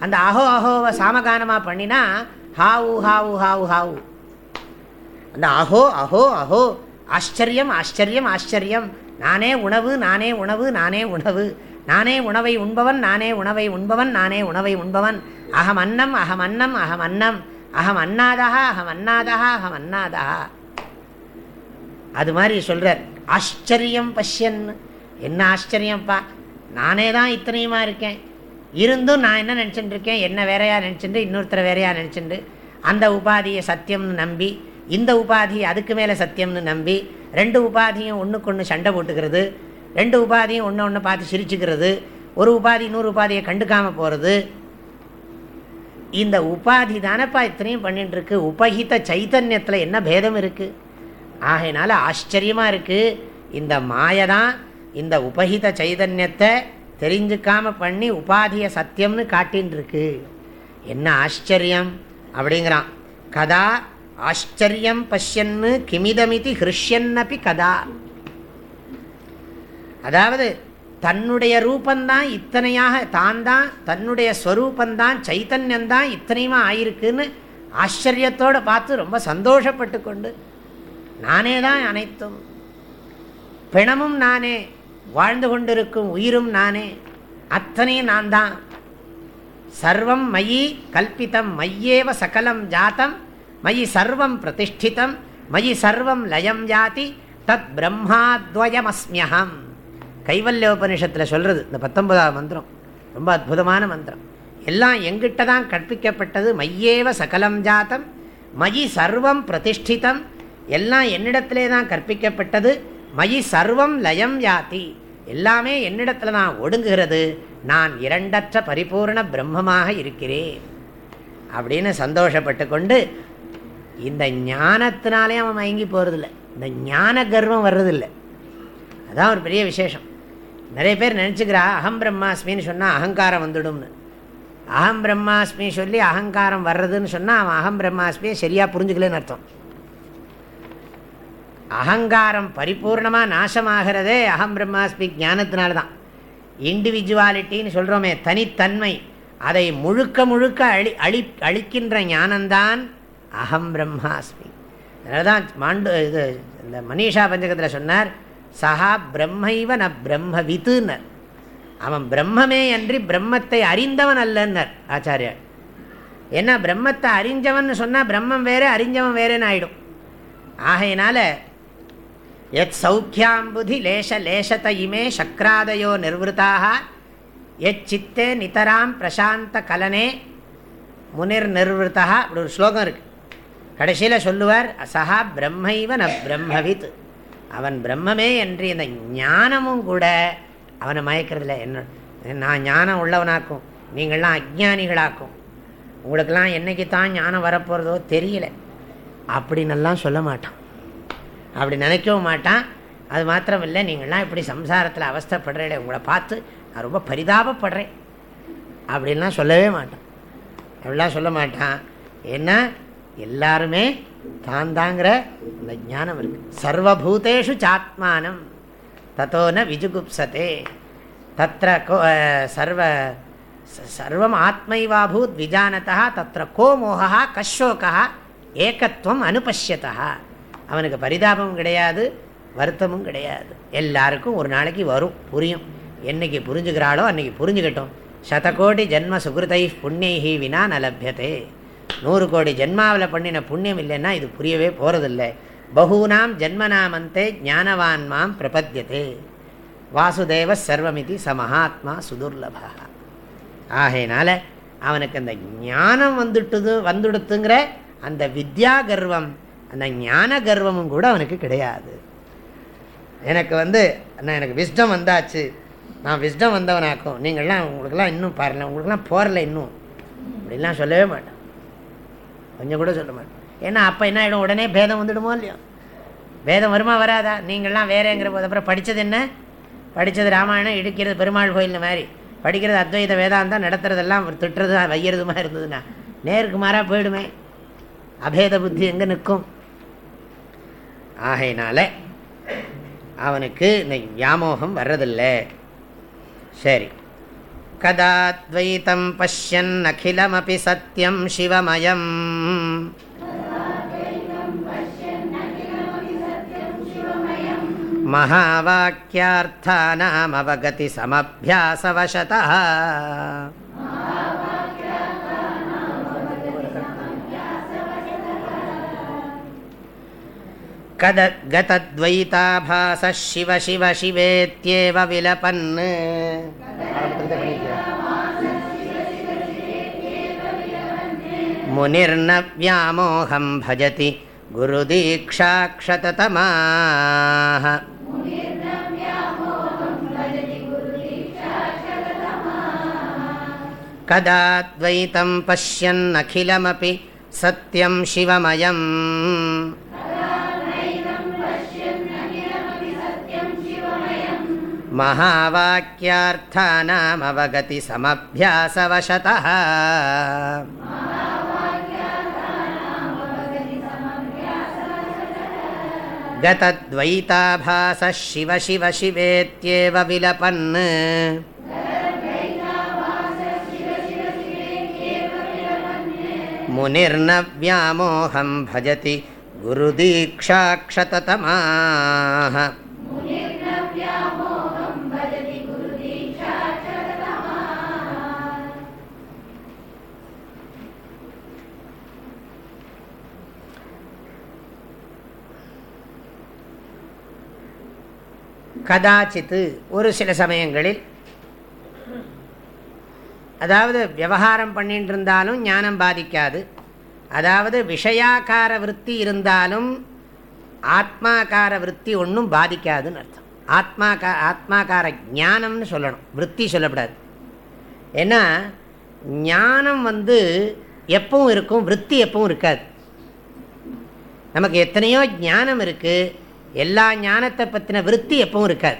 அந்த அஹோ அஹோவை சாமகானமாக பண்ணினா ஹாவு ஹாவு ஹாவு ஹாவு. அந்த அஹோ அஹோ அஹோ. ஆச்சரியம் ஆச்சரியம் ஆச்சரியம். நானே உணவு நானே உணவு நானே உணவு. நானே உணவை உண்பவன் நானே உணவை உண்பவன் நானே உணவை உண்பவன். அகம் அன்னம் அகம் அன்னம் அகம் அன்னம் அகம் அன்னாதா அகம் அன்னாதா அகம் அன்னாதா அது மாதிரி சொல்கிறார் ஆச்சரியம் பஷ்யன். என்ன ஆச்சரியம்ப்பா? நானே தான் இத்தனையுமா இருக்கேன். இருந்தும் நான் என்ன நினச்சிட்டு இருக்கேன்? என்ன வேறையா நினச்சிட்டு இன்னொருத்தரை வேறையா நினச்சிட்டு. அந்த உபாதியை சத்தியம்னு நம்பி இந்த உபாதியை அதுக்கு மேலே சத்தியம்னு நம்பி ரெண்டு உபாதியும் ஒன்றுக்கு ஒன்று சண்டை போட்டுக்கிறது ரெண்டு உபாதியும் ஒன்று ஒன்று பார்த்து சிரிச்சுக்கிறது ஒரு உபாதி இன்னொரு உபாதியை கண்டுக்காமல் போகிறது இந்த உபாதி தானப்பா இத்தனையும் பண்ணிட்டு இருக்கு? உபகித சைத்தன்யத்தில் என்ன பேதம் இருக்குது ஆகையினால ஆச்சரியமாக இருக்குது இந்த மாயை தான் இந்த உபகித சைதன்யத்தை தெரிஞ்சுக்காம பண்ணி உபாதியை சத்தியம்னு காட்டின்னு இருக்கு என்ன ஆச்சரியம்? அப்படிங்கிறான். கதா ஆச்சரியம் பஷ்யன்னு கிமிதமிதி ஹிருஷ்யன்னப்பி கதா. அதாவது தன்னுடைய ரூபந்தான் இத்தனையாக தான் தான் தன்னுடைய ஸ்வரூபந்தான் சைத்தன்யந்தான் இத்தனையுமா ஆயிருக்குன்னு ஆச்சரியத்தோடு பார்த்து ரொம்ப சந்தோஷப்பட்டு கொண்டு நானே தான் அனைத்தும். பிணமும் நானே வாழ்ந்து கொண்டிருக்கும் உயிரும் நானே அத்தனையும் நான் தான். சர்வம் மயி கல்பித்தம் மையேவ சகலம் ஜாத்தம் மயி சர்வம் பிரதிஷ்டிதம் மயி சர்வம் லயம் ஜாதி தத் பிரம்மாத்வயமஸ்மியகம் கைவல்யோபனிஷத்தில் சொல்கிறது இந்த பத்தொன்பதாவது மந்திரம். ரொம்ப அற்புதமான மந்திரம். எல்லாம் எங்கிட்ட தான் கற்பிக்கப்பட்டது மையேவ சகலம் ஜாத்தம் மயி சர்வம் பிரதிஷ்டிதம் எல்லாம் என்னிடத்திலே தான் கற்பிக்கப்பட்டது. மயி சர்வம் லயம் யாத்தி எல்லாமே என்னிடத்தில் தான் ஒடுங்குகிறது. நான் இரண்டற்ற பரிபூர்ண பிரம்மமாக இருக்கிறேன். அப்படின்னு சந்தோஷப்பட்டு கொண்டு இந்த ஞானத்தினாலே அவன் மயங்கி போகிறதில்ல இந்த ஞான கர்வம் வர்றதில்லை. அதான் ஒரு பெரிய விசேஷம். நிறைய பேர் நினச்சிக்கிறா அகம் பிரம்மாஸ்மின்னு சொன்னால் அகங்காரம் வந்துடும்னு. அகம் பிரம்மாஸ்மி சொல்லி அகங்காரம் வர்றதுன்னு சொன்னால் அவன் அகம் பிரம்மாஸ்மியை சரியாக புரிஞ்சுக்கலன்னு அர்த்தம். அகங்காரம் பரிபூர்ணமாக நாசமாகிறதே அகம் பிரம்மாஸ்மி ஞானத்தினால தான் இண்டிவிஜுவாலிட்டின்னு சொல்கிறோமே தனித்தன்மை. அதை முழுக்க முழுக்க அழி அழி அழிக்கின்ற ஞானந்தான் அகம் பிரம்மாஸ்மி. அதனால தான் மாண்டு இது இந்த மனிஷா பஞ்சகத்தில் சொன்னார் சஹா பிரம்மைவ ந பிரம்ம வித்துன்னர் அவன் பிரம்மமே அன்றி பிரம்மத்தை அறிந்தவன் அல்லன்னர் ஆச்சாரியார். ஏன்னா பிரம்மத்தை அறிஞ்சவன் சொன்னால் பிரம்மம் வேறு அறிஞ்சவன் வேறேன்னு ஆகிடும் ஆகையினால எத் சௌக்கியாம்புதி லேச லேசத இமே சக்ராதயோ நிர்வதாக எச் சித்தே நிதராம் பிரசாந்த கலனே முனிர் நிர்வதா அப்படி ஒரு ஸ்லோகம் இருக்குது கடைசியில் சொல்லுவார் அசஹா பிரம்மைவ ந பிரம்மவித் அவன் பிரம்மமே என்று இந்த ஞானமும் கூட அவனை மயக்கிறதுல என்ன நான் ஞானம் உள்ளவனாக்கும் நீங்கள்லாம் அஜானிகளாக்கும் உங்களுக்கெல்லாம் என்னைக்கு தான் ஞானம் வரப்போகிறதோ தெரியல. அப்படின்னெல்லாம் சொல்ல மாட்டான். அப்படி நினைக்கவும் மாட்டான். அது மாத்திரம் இல்லை நீங்கள்லாம் இப்படி சம்சாரத்தில் அவஸ்தப்படுறேன் உங்களை பார்த்து நான் ரொம்ப பரிதாபப்படுறேன். அப்படின்லாம் சொல்லவே மாட்டான். அப்படிலாம் சொல்ல மாட்டான். ஏன்னா எல்லாருமே தான் தாங்கிற அந்த ஞானம் இருக்கு. சர்வபூதேஷு சாத்மானம். தத்தோன விஜுகுப்சதே. தத்திர கோ சர்வ சர்வம் ஆத்மைவாபூத் விஜானதா தத்திர கோ மோகா கஷோகா ஏகத்துவம் அனுபஷ்யதா அவனுக்கு பரிதாபமும் கிடையாது வருத்தமும் கிடையாது. எல்லாருக்கும் ஒரு நாளைக்கு வரும் புரியும். என்னைக்கு புரிஞ்சுக்கிறாளோ அன்னைக்கு புரிஞ்சுக்கட்டும். சதகோடி ஜென்ம சுகிருத்தை புண்ணியி வினா நலபியதே. நூறு கோடி ஜென்மாவில் பண்ணின புண்ணியம் இல்லைன்னா இது புரியவே போகிறதில்லை பகூனாம் ஜென்மநாமந்தே ஞானவான் மாம் பிரபத்தியதே வாசுதேவ சர்வமிதி சமஹாத்மா மகாத்மா சுதுர்லபா. ஆகையினால அவனுக்கு அந்த ஞானம் வந்துட்டுது வந்துடுத்துங்கிற அந்த வித்யா கர்வம் அந்த ஞான கர்வமும் கூட அவனுக்கு கிடையாது. எனக்கு வந்து நான் எனக்கு விஸ்டம் வந்தாச்சு. நான் விஸ்டம் வந்தவனாக்கும் நீங்கள்லாம் உங்களுக்கெல்லாம் இன்னும் பாருங்கள் உங்களுக்குலாம் போரல இன்னும். அப்படிலாம் சொல்லவே மாட்டேன். கொஞ்சம் கூட சொல்ல மாட்டேன். ஏன்னா அப்போ என்ன ஆகிடும் உடனே பேதம் வந்துடுமோ இல்லையோ? வேதம் வருமா வராதா? நீங்கள்லாம் வேறேங்கிற போது அப்புறம் படித்தது என்ன? படித்தது ராமாயணம் இடிக்கிறது பெருமாள் கோயில் மாதிரி. படிக்கிறது அத்வைத வேதாந்தம் நடத்துறதெல்லாம் திட்டுறது வையறதுமா இருந்ததுன்னா. நேருக்கு மாறாக போயிடுமே. அபேத புத்தி எங்கே நிற்கும்? ஆகையினால அவனுக்கு இந்த வியாமோகம் வர்றதில்லை சரி கதாத்வைத்தம் பசியன் அகிலமபி சத்தியம் சிவமயம் महावाक्यार्थानामवगति समभ्यासवशतः கதத்வைதாபாச சிவ சிவ சிவேத்யேவ விலபன் முனிர்ன வியாமோகம் பஜதி குருதீக்ஷாட்சதமாக கதாத்வைத்தம் பசியன்னகிலமபி சத்யம் சிவமயம். महावाक्यार्थानामवगतिसमभ्यासवशतः गतद्वैताभासः शिव शिव शिवेत्येव विलपन् मुनिर्न व्यामोहं भजति गुरुदीक्षाक्षततमाः கதாச்சித்து ஒரு சில சமயங்களில். அதாவது விவகாரம் பண்ணிட்டு இருந்தாலும் ஞானம் பாதிக்காது. அதாவது விஷயாக்கார விற்பி இருந்தாலும் ஆத்மாக்கார விற்பி ஒன்றும் பாதிக்காதுன்னு அர்த்தம். ஆத்மாக்கா ஆத்மாக்கார ஞானம்னு சொல்லணும். விற்பி சொல்லப்படாது. ஏன்னா ஞானம் வந்து எப்பவும் இருக்கும் விற்பி எப்பவும் இருக்காது. நமக்கு எத்தனையோ ஞானம் இருக்குது எல்லா ஞானத்தை பற்றின விற்பி எப்பவும் இருக்காது.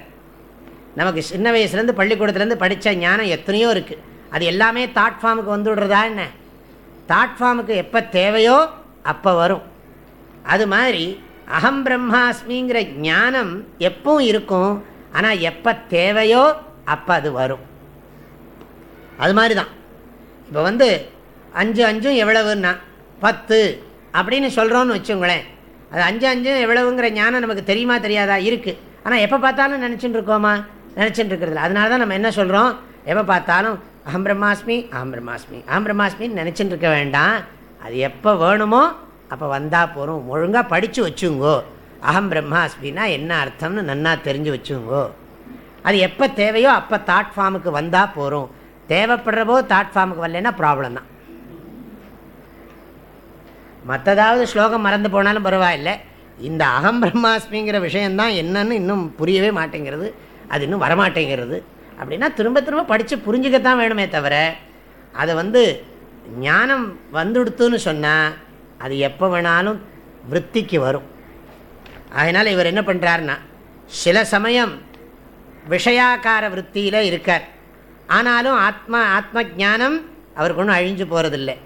நமக்கு சின்ன வயசுலேருந்து பள்ளிக்கூடத்துலேருந்து படித்த ஞானம் எத்தனையோ இருக்குது அது எல்லாமே தாட் ஃபார்முக்கு வந்துவிடுறதா என்ன? தாட் ஃபார்முக்கு எப்போ தேவையோ அப்போ வரும். அது மாதிரி அகம் பிரம்மாஸ்மிங்கிற ஞானம் எப்பவும் இருக்கும். ஆனால் எப்போ தேவையோ அப்போ அது வரும். அது மாதிரி தான் இப்போ வந்து அஞ்சு அஞ்சும் எவ்வளவுன்னா பத்து அப்படின்னு சொல்கிறோன்னு வச்சுங்களேன். அது அஞ்சு அஞ்சு எவ்வளவுங்கிற ஞானம் நமக்கு தெரியுமா தெரியாதா? இருக்குது ஆனால் எப்போ பார்த்தாலும் நினச்சிட்டு இருக்கோமா? நினச்சிட்டு இருக்கிறது அதனால தான் நம்ம என்ன சொல்கிறோம் எப்போ பார்த்தாலும் அகம் பிரம்மாஸ்மி அகம் பிரம்மாஸ்மி அகம் பிரம்மாஸ்மின்னு நினச்சிட்டு இருக்க வேண்டாம். அது எப்போ வேணுமோ அப்போ வந்தால் போகிறோம் ஒழுங்காக படித்து வச்சுங்கோ. அகம் பிரம்மாஸ்மின்னா என்ன அர்த்தம்னு நன்னா தெரிஞ்சு வச்சுங்கோ. அது எப்போ தேவையோ அப்போ தாட் ஃபார்முக்கு வந்தால் போகிறோம் தேவைப்படுறபோ தாட் ஃபார்முக்கு வரலன்னா ப்ராப்ளம் தான். மற்றதாவது ஸ்லோகம் மறந்து போனாலும் பரவாயில்லை. இந்த அகம் பிரம்மாஸ்மிங்கிற விஷயந்தான் என்னன்னு இன்னும் புரியவே மாட்டேங்கிறது. அது இன்னும் வரமாட்டேங்கிறது. அப்படின்னா திரும்ப திரும்ப படித்து புரிஞ்சுக்கத்தான் வேணுமே தவிர அதை வந்து ஞானம் வந்துடுத்துன்னு சொன்னால் அது எப்போ வேணாலும் விற்பிக்கு வரும். அதனால் இவர் என்ன பண்ணுறாருன்னா சில சமயம் விஷயாக்கார விற்த்தியில் இருக்கார். ஆனாலும் ஆத்மா ஆத்ம ஜானம் அவருக்கு ஒன்றும் அழிஞ்சு போகிறதில்லை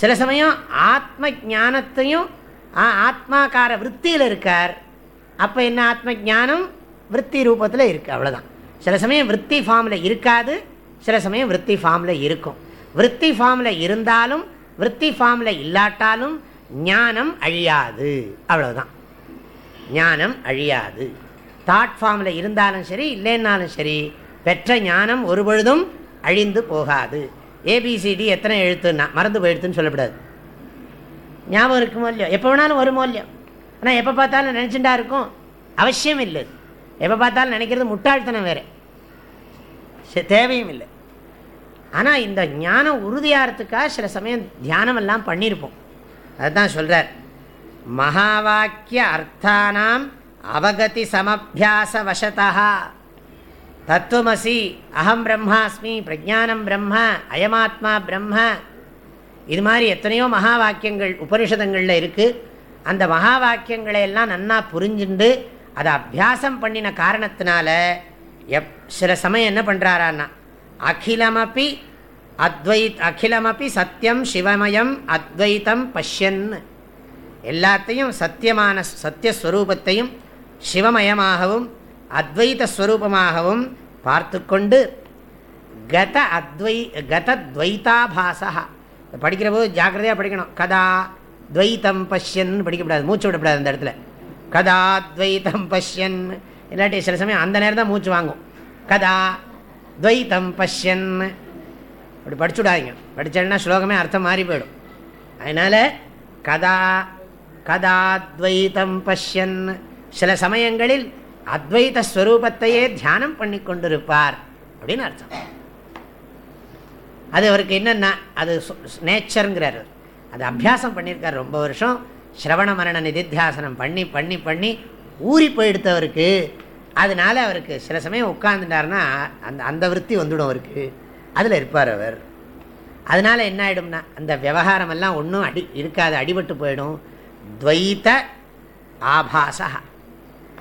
சில சமயம் ஆத்ம ஜானத்தையும் ஆத்மாக்கார விற்த்தியில் இருக்கார். அப்போ என்ன ஆத்ம ஜானம் விற்பி ரூபத்தில் இருக்குது அவ்வளோதான் சில சமயம் விற்பி ஃபார்மில் இருக்காது சில சமயம் விற்பி ஃபார்மில் இருக்கும். விற்பி ஃபார்மில் இருந்தாலும் விற்பி ஃபார்மில் இல்லாட்டாலும் ஞானம் அழியாது அவ்வளோதான் ஞானம் அழியாது. தாட் ஃபார்மில் இருந்தாலும் சரி இல்லைன்னாலும் சரி பெற்ற ஞானம் ஒரு பொழுதும் அழிந்து போகாது. ஏபிசிடி எத்தனை எழுத்துன்னா? மறந்து போயிடுத்துன்னு சொல்லக்கூடாது ஞாபகம் இருக்குமோ இல்லையோ? எப்போ வேணாலும் வருமோ இல்லையோ? ஆனால் எப்போ பார்த்தாலும் நினச்சிட்டா இருக்கும். அவசியம் இல்லை. எப்போ பார்த்தாலும் நினைக்கிறது முட்டாள்தனம் வேறு. தேவையும் இல்லை. ஆனால் இந்த ஞானம் உறுதியாகிறதுக்காக சில சமயம் தியானம் எல்லாம் பண்ணியிருப்போம். அதுதான் சொல்கிறார் மகாவாக்கிய அர்த்தானாம் அவகதி சமபியாச வசதா தத்துவமசி அகம் பிரம்மாஸ்மி பிரஜானம் பிரம்ம அயமாத்மா பிரம்ம. இது மாதிரி எத்தனையோ மகா வாக்கியங்கள் உபனிஷதங்களில் இருக்குது அந்த மகா வாக்கியங்களை எல்லாம் நன்னா புரிஞ்சுண்டு அதை அபியாசம் பண்ணின காரணத்தினால எப் சில சமயம் என்ன பண்ணுறாரான்னா அகிலமப்பி அத்வைத் அகிலமப்பி சத்தியம் சிவமயம் அத்வைத்தம் பஷ்யன் எல்லாத்தையும் சத்தியமான சத்தியஸ்வரூபத்தையும் சிவமயமாகவும் அத்வைத ஸ்வரூபமாகவும் பார்த்து கொண்டு கத அத்வை கதத்வைத்தாபாசா படிக்கிற போது ஜாக்கிரதையாக படிக்கணும். கதா துவைத்தம் பஷ்யன் படிக்கக்கூடாது மூச்சு விடக்கூடாது அந்த இடத்துல. கதா துவைத்தம் பஷ்யன். இல்லாட்டி சில சமயம் அந்த நேரம் தான் மூச்சு வாங்கும். கதா துவைத்தம் பஷ்யன். அப்படி படிச்சுடாதீங்க படித்தேன்னா ஸ்லோகமே அர்த்தம் மாறி போயிடும். அதனால் கதா கதா துவைத்தம் பஷ்யன். சில சமயங்களில் அத்வைத ஸ்வரூபத்தையே தியானம் பண்ணி கொண்டிருப்பார் அப்படின்னு அர்த்தம். அது அவருக்கு என்னென்னா அது நேச்சருங்கிறார் அது அபியாசம் பண்ணியிருக்கார் ரொம்ப வருஷம். ஸ்ரவண மரண நிதித்தியாசனம் பண்ணி பண்ணி பண்ணி ஊறி போயிடுத்தவருக்கு அதனால அவருக்கு சில சமயம் உட்கார்ந்துட்டார்னா அந்த அந்த விற்பி வந்துடும் அவருக்கு. அதில் இருப்பார் அவர். அதனால என்ன ஆகிடும்னா அந்த விவகாரம் எல்லாம் ஒன்றும் அடி இருக்காது அடிபட்டு போயிடும். துவைத்த ஆபாசா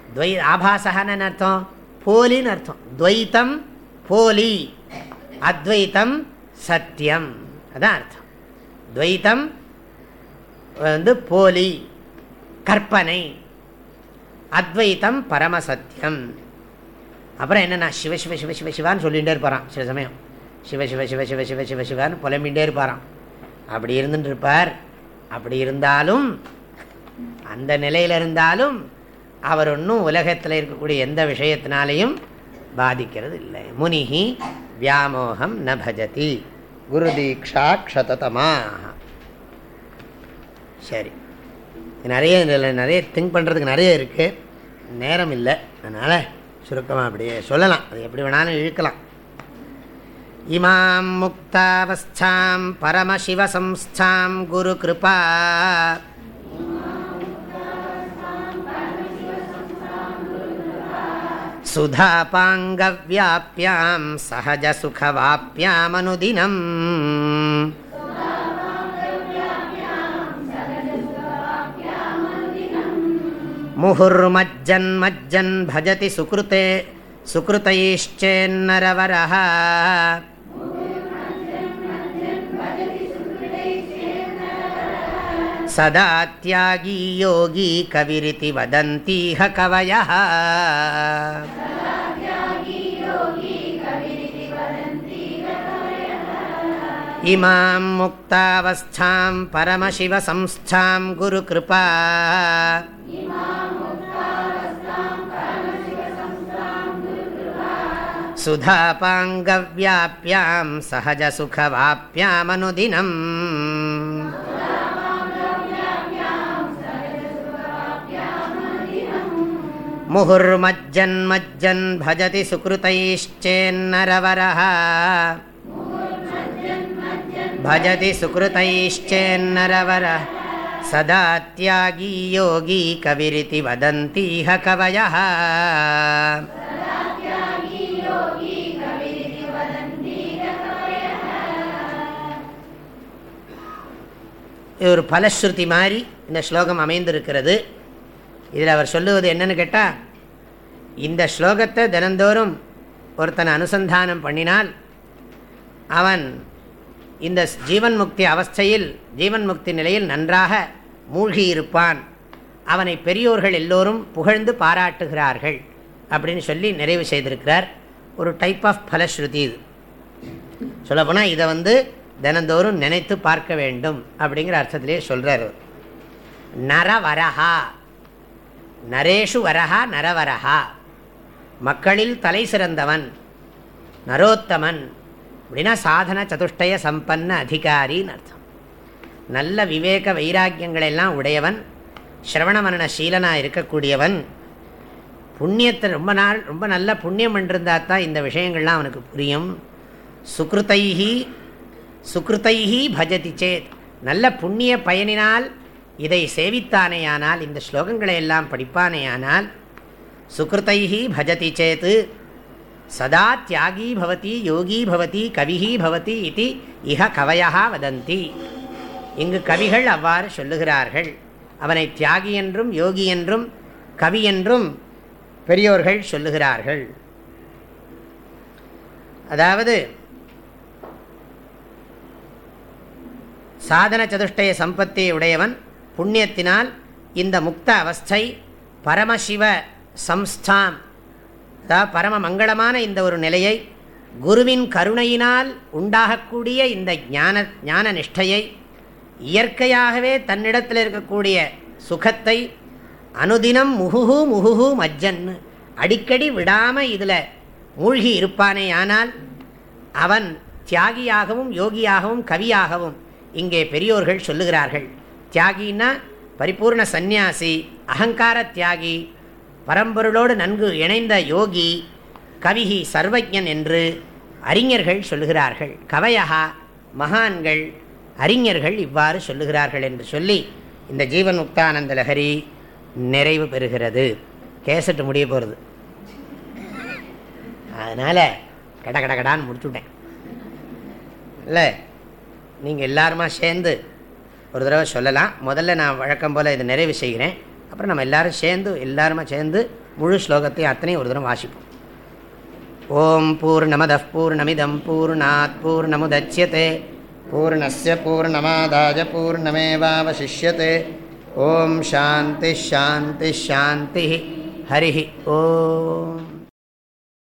துவை ஆபாசகான்னு அர்த்தம் போலின்னு அர்த்தம் துவைத்தம் போலி அத்வைத்தம் சத்தியம் அதான் அர்த்தம் துவைத்தம் வந்து போலி கற்பனை அத்வைத்தம் பரமசத்தியம் அப்புறம் என்னென்னா சிவ சிவ சிவ சிவ சிவான்னு சொல்லிகிட்டே இருப்பாரான் சில சமயம் சிவ சிவ சிவ சிவ சிவ சிவ சிவான்னு புலம்பிகிட்டே இருப்பாரான் அப்படி இருந்துட்டு இருப்பார் அப்படி இருந்தாலும் அந்த நிலையில் இருந்தாலும் அவர் ஒன்றும் உலகத்தில் இருக்கக்கூடிய எந்த விஷயத்தினாலையும் பாதிக்கிறது இல்லை முனிகி வியாமோகம் ந பஜதி. குரு தீக்ஷா க்ஷதமாக சரி. நிறைய நிறைய திங்க் பண்ணுறதுக்கு நிறைய இருக்குது நேரம் இல்லை. அதனால் சுருக்கமாக அப்படியே சொல்லலாம். அது எப்படி வேணாலும் இழுக்கலாம். இமாம் முக்தாவஸ்தாம் பரமசிவசம்ஸ்தாம் குரு கிருபா. सुधापाङ्गव्याप्यां सहजसुखवाप्यामनुदिनम् मुहुर्मज्जन्मज्जन् भजति सुकृते सुकृतैश्चेन्नरवरः सदा त्यागी योगी कविरिति वदन्तीह कवयः। इमां मुक्तावस्थां परमशिवसंस्थां गुरुकृपा। सुधापाङ्गव्याप्यां सहजसुखवाप्यामनुदिनम् मुहुर्मज्जन्मज्जन् भजति सुकृतैश्चेन्नरवरः भजति सुकृतैश्चेन्नरवरः सदा त्यागी योगी कविरिति वदन्तीह कवयः இது ஒரு பலஸ்ருதி மாதிரி இந்த ஸ்லோகம் அமைந்திருக்கிறது இதில் அவர் சொல்லுவது என்னன்னு கேட்டால் இந்த ஸ்லோகத்தை தினந்தோறும் ஒருத்தனை அனுசந்தானம் பண்ணினால் அவன் இந்த ஜீவன் முக்தி அவஸ்தையில் ஜீவன் முக்தி நிலையில் நன்றாக மூழ்கியிருப்பான். அவனை பெரியோர்கள் எல்லோரும் புகழ்ந்து பாராட்டுகிறார்கள் அப்படின்னு சொல்லி நிறைவு செய்திருக்கிறார். ஒரு டைப் ஆஃப் பலஸ்ருதி இது. சொல்லப்போனால் இதை வந்து தினந்தோறும் நினைத்து பார்க்க வேண்டும் அப்படிங்கிற அர்த்தத்திலே சொல்கிறார் நரவரஹா. நரேஷு வரஹா நரவரஹா. மக்களில் தலை சிறந்தவன் நரோத்தமன் அப்படின்னா சாதன சதுஷ்டய சம்பன்ன அதிகாரின்னு அர்த்தம். நல்ல விவேக வைராக்கியங்களெல்லாம் உடையவன் சிரவண மரண சீலனாக இருக்கக்கூடியவன். புண்ணியத்தை ரொம்ப நாள் ரொம்ப நல்ல புண்ணியம் பண்ணிருந்தா தான் இந்த விஷயங்கள்லாம் அவனுக்கு புரியும். சுக்ருத்தைஹி சுக்ருத்தைஹி பஜதி சேத். நல்ல புண்ணிய பயனினால் இதை சேவித்தானேயானால் இந்த ஸ்லோகங்களை எல்லாம் படிப்பானேயானால் சுகிருத்தை பஜதி சேத் சதா தியாகி பவதி யோகி பவதி கவிஹி பவதி இது இஹ கவயா வதந்தி இங்கு கவிகள் அவ்வாறு சொல்லுகிறார்கள். அவனை தியாகி என்றும் யோகி என்றும் கவி என்றும் பெரியோர்கள் சொல்லுகிறார்கள். அதாவது சாதன சதுஷ்டய சம்பத்தியை உடையவன் புண்ணியத்தினால் இந்த முக்த அவஸ்தை பரமசிவ சம்ஸ்தாம். அதாவது பரம மங்களமான இந்த ஒரு நிலையை குருவின் கருணையினால் உண்டாகக்கூடிய இந்த ஞான ஞான நிஷ்டையை இயற்கையாகவே தன்னிடத்தில் இருக்கக்கூடிய சுகத்தை அனுதினம் முகுஹு முகுஹு மஜ்ஜன் அடிக்கடி விடாமல் இதில் மூழ்கி இருப்பானே ஆனால் அவன் தியாகியாகவும் யோகியாகவும் கவியாகவும் இங்கே பெரியோர்கள் சொல்லுகிறார்கள். தியாகின்னா பரிபூர்ண சந்நியாசி அகங்கார தியாகி பரம்பொருளோடு நன்கு இணைந்த யோகி கவிகி சர்வஜன் என்று அறிஞர்கள் சொல்லுகிறார்கள். கவையகா மகான்கள் அறிஞர்கள் இவ்வாறு சொல்லுகிறார்கள் என்று சொல்லி இந்த ஜீவன் முக்தானந்த லகரி நிறைவு பெறுகிறது. கேசட்டு முடிய போகிறது அதனால் கட கட கடான்னு முடிச்சுட்டேன். இல்லை நீங்கள் எல்லாருமா சேர்ந்து ஒரு தடவை சொல்லலாம். முதல்ல நான் வழக்கம் போல் இதை நிறைவு செய்கிறேன். அப்புறம் நம்ம எல்லோரும் சேர்ந்து எல்லாருமே சேர்ந்து முழு ஸ்லோகத்தையும் அத்தனையும் ஒரு தரம் வாசிப்போம். ஓம் பூர்ணமத பூர்ணமிதம் பூர்ணாத் பூர்ணமுதட்சியதே பூர்ணஸ்ய பூர்ணமாதாய பூர்ணமேவாவசிஷ்யते ஓம் சாந்தி ஷாந்தி ஷாந்தி ஹரி ஓம்.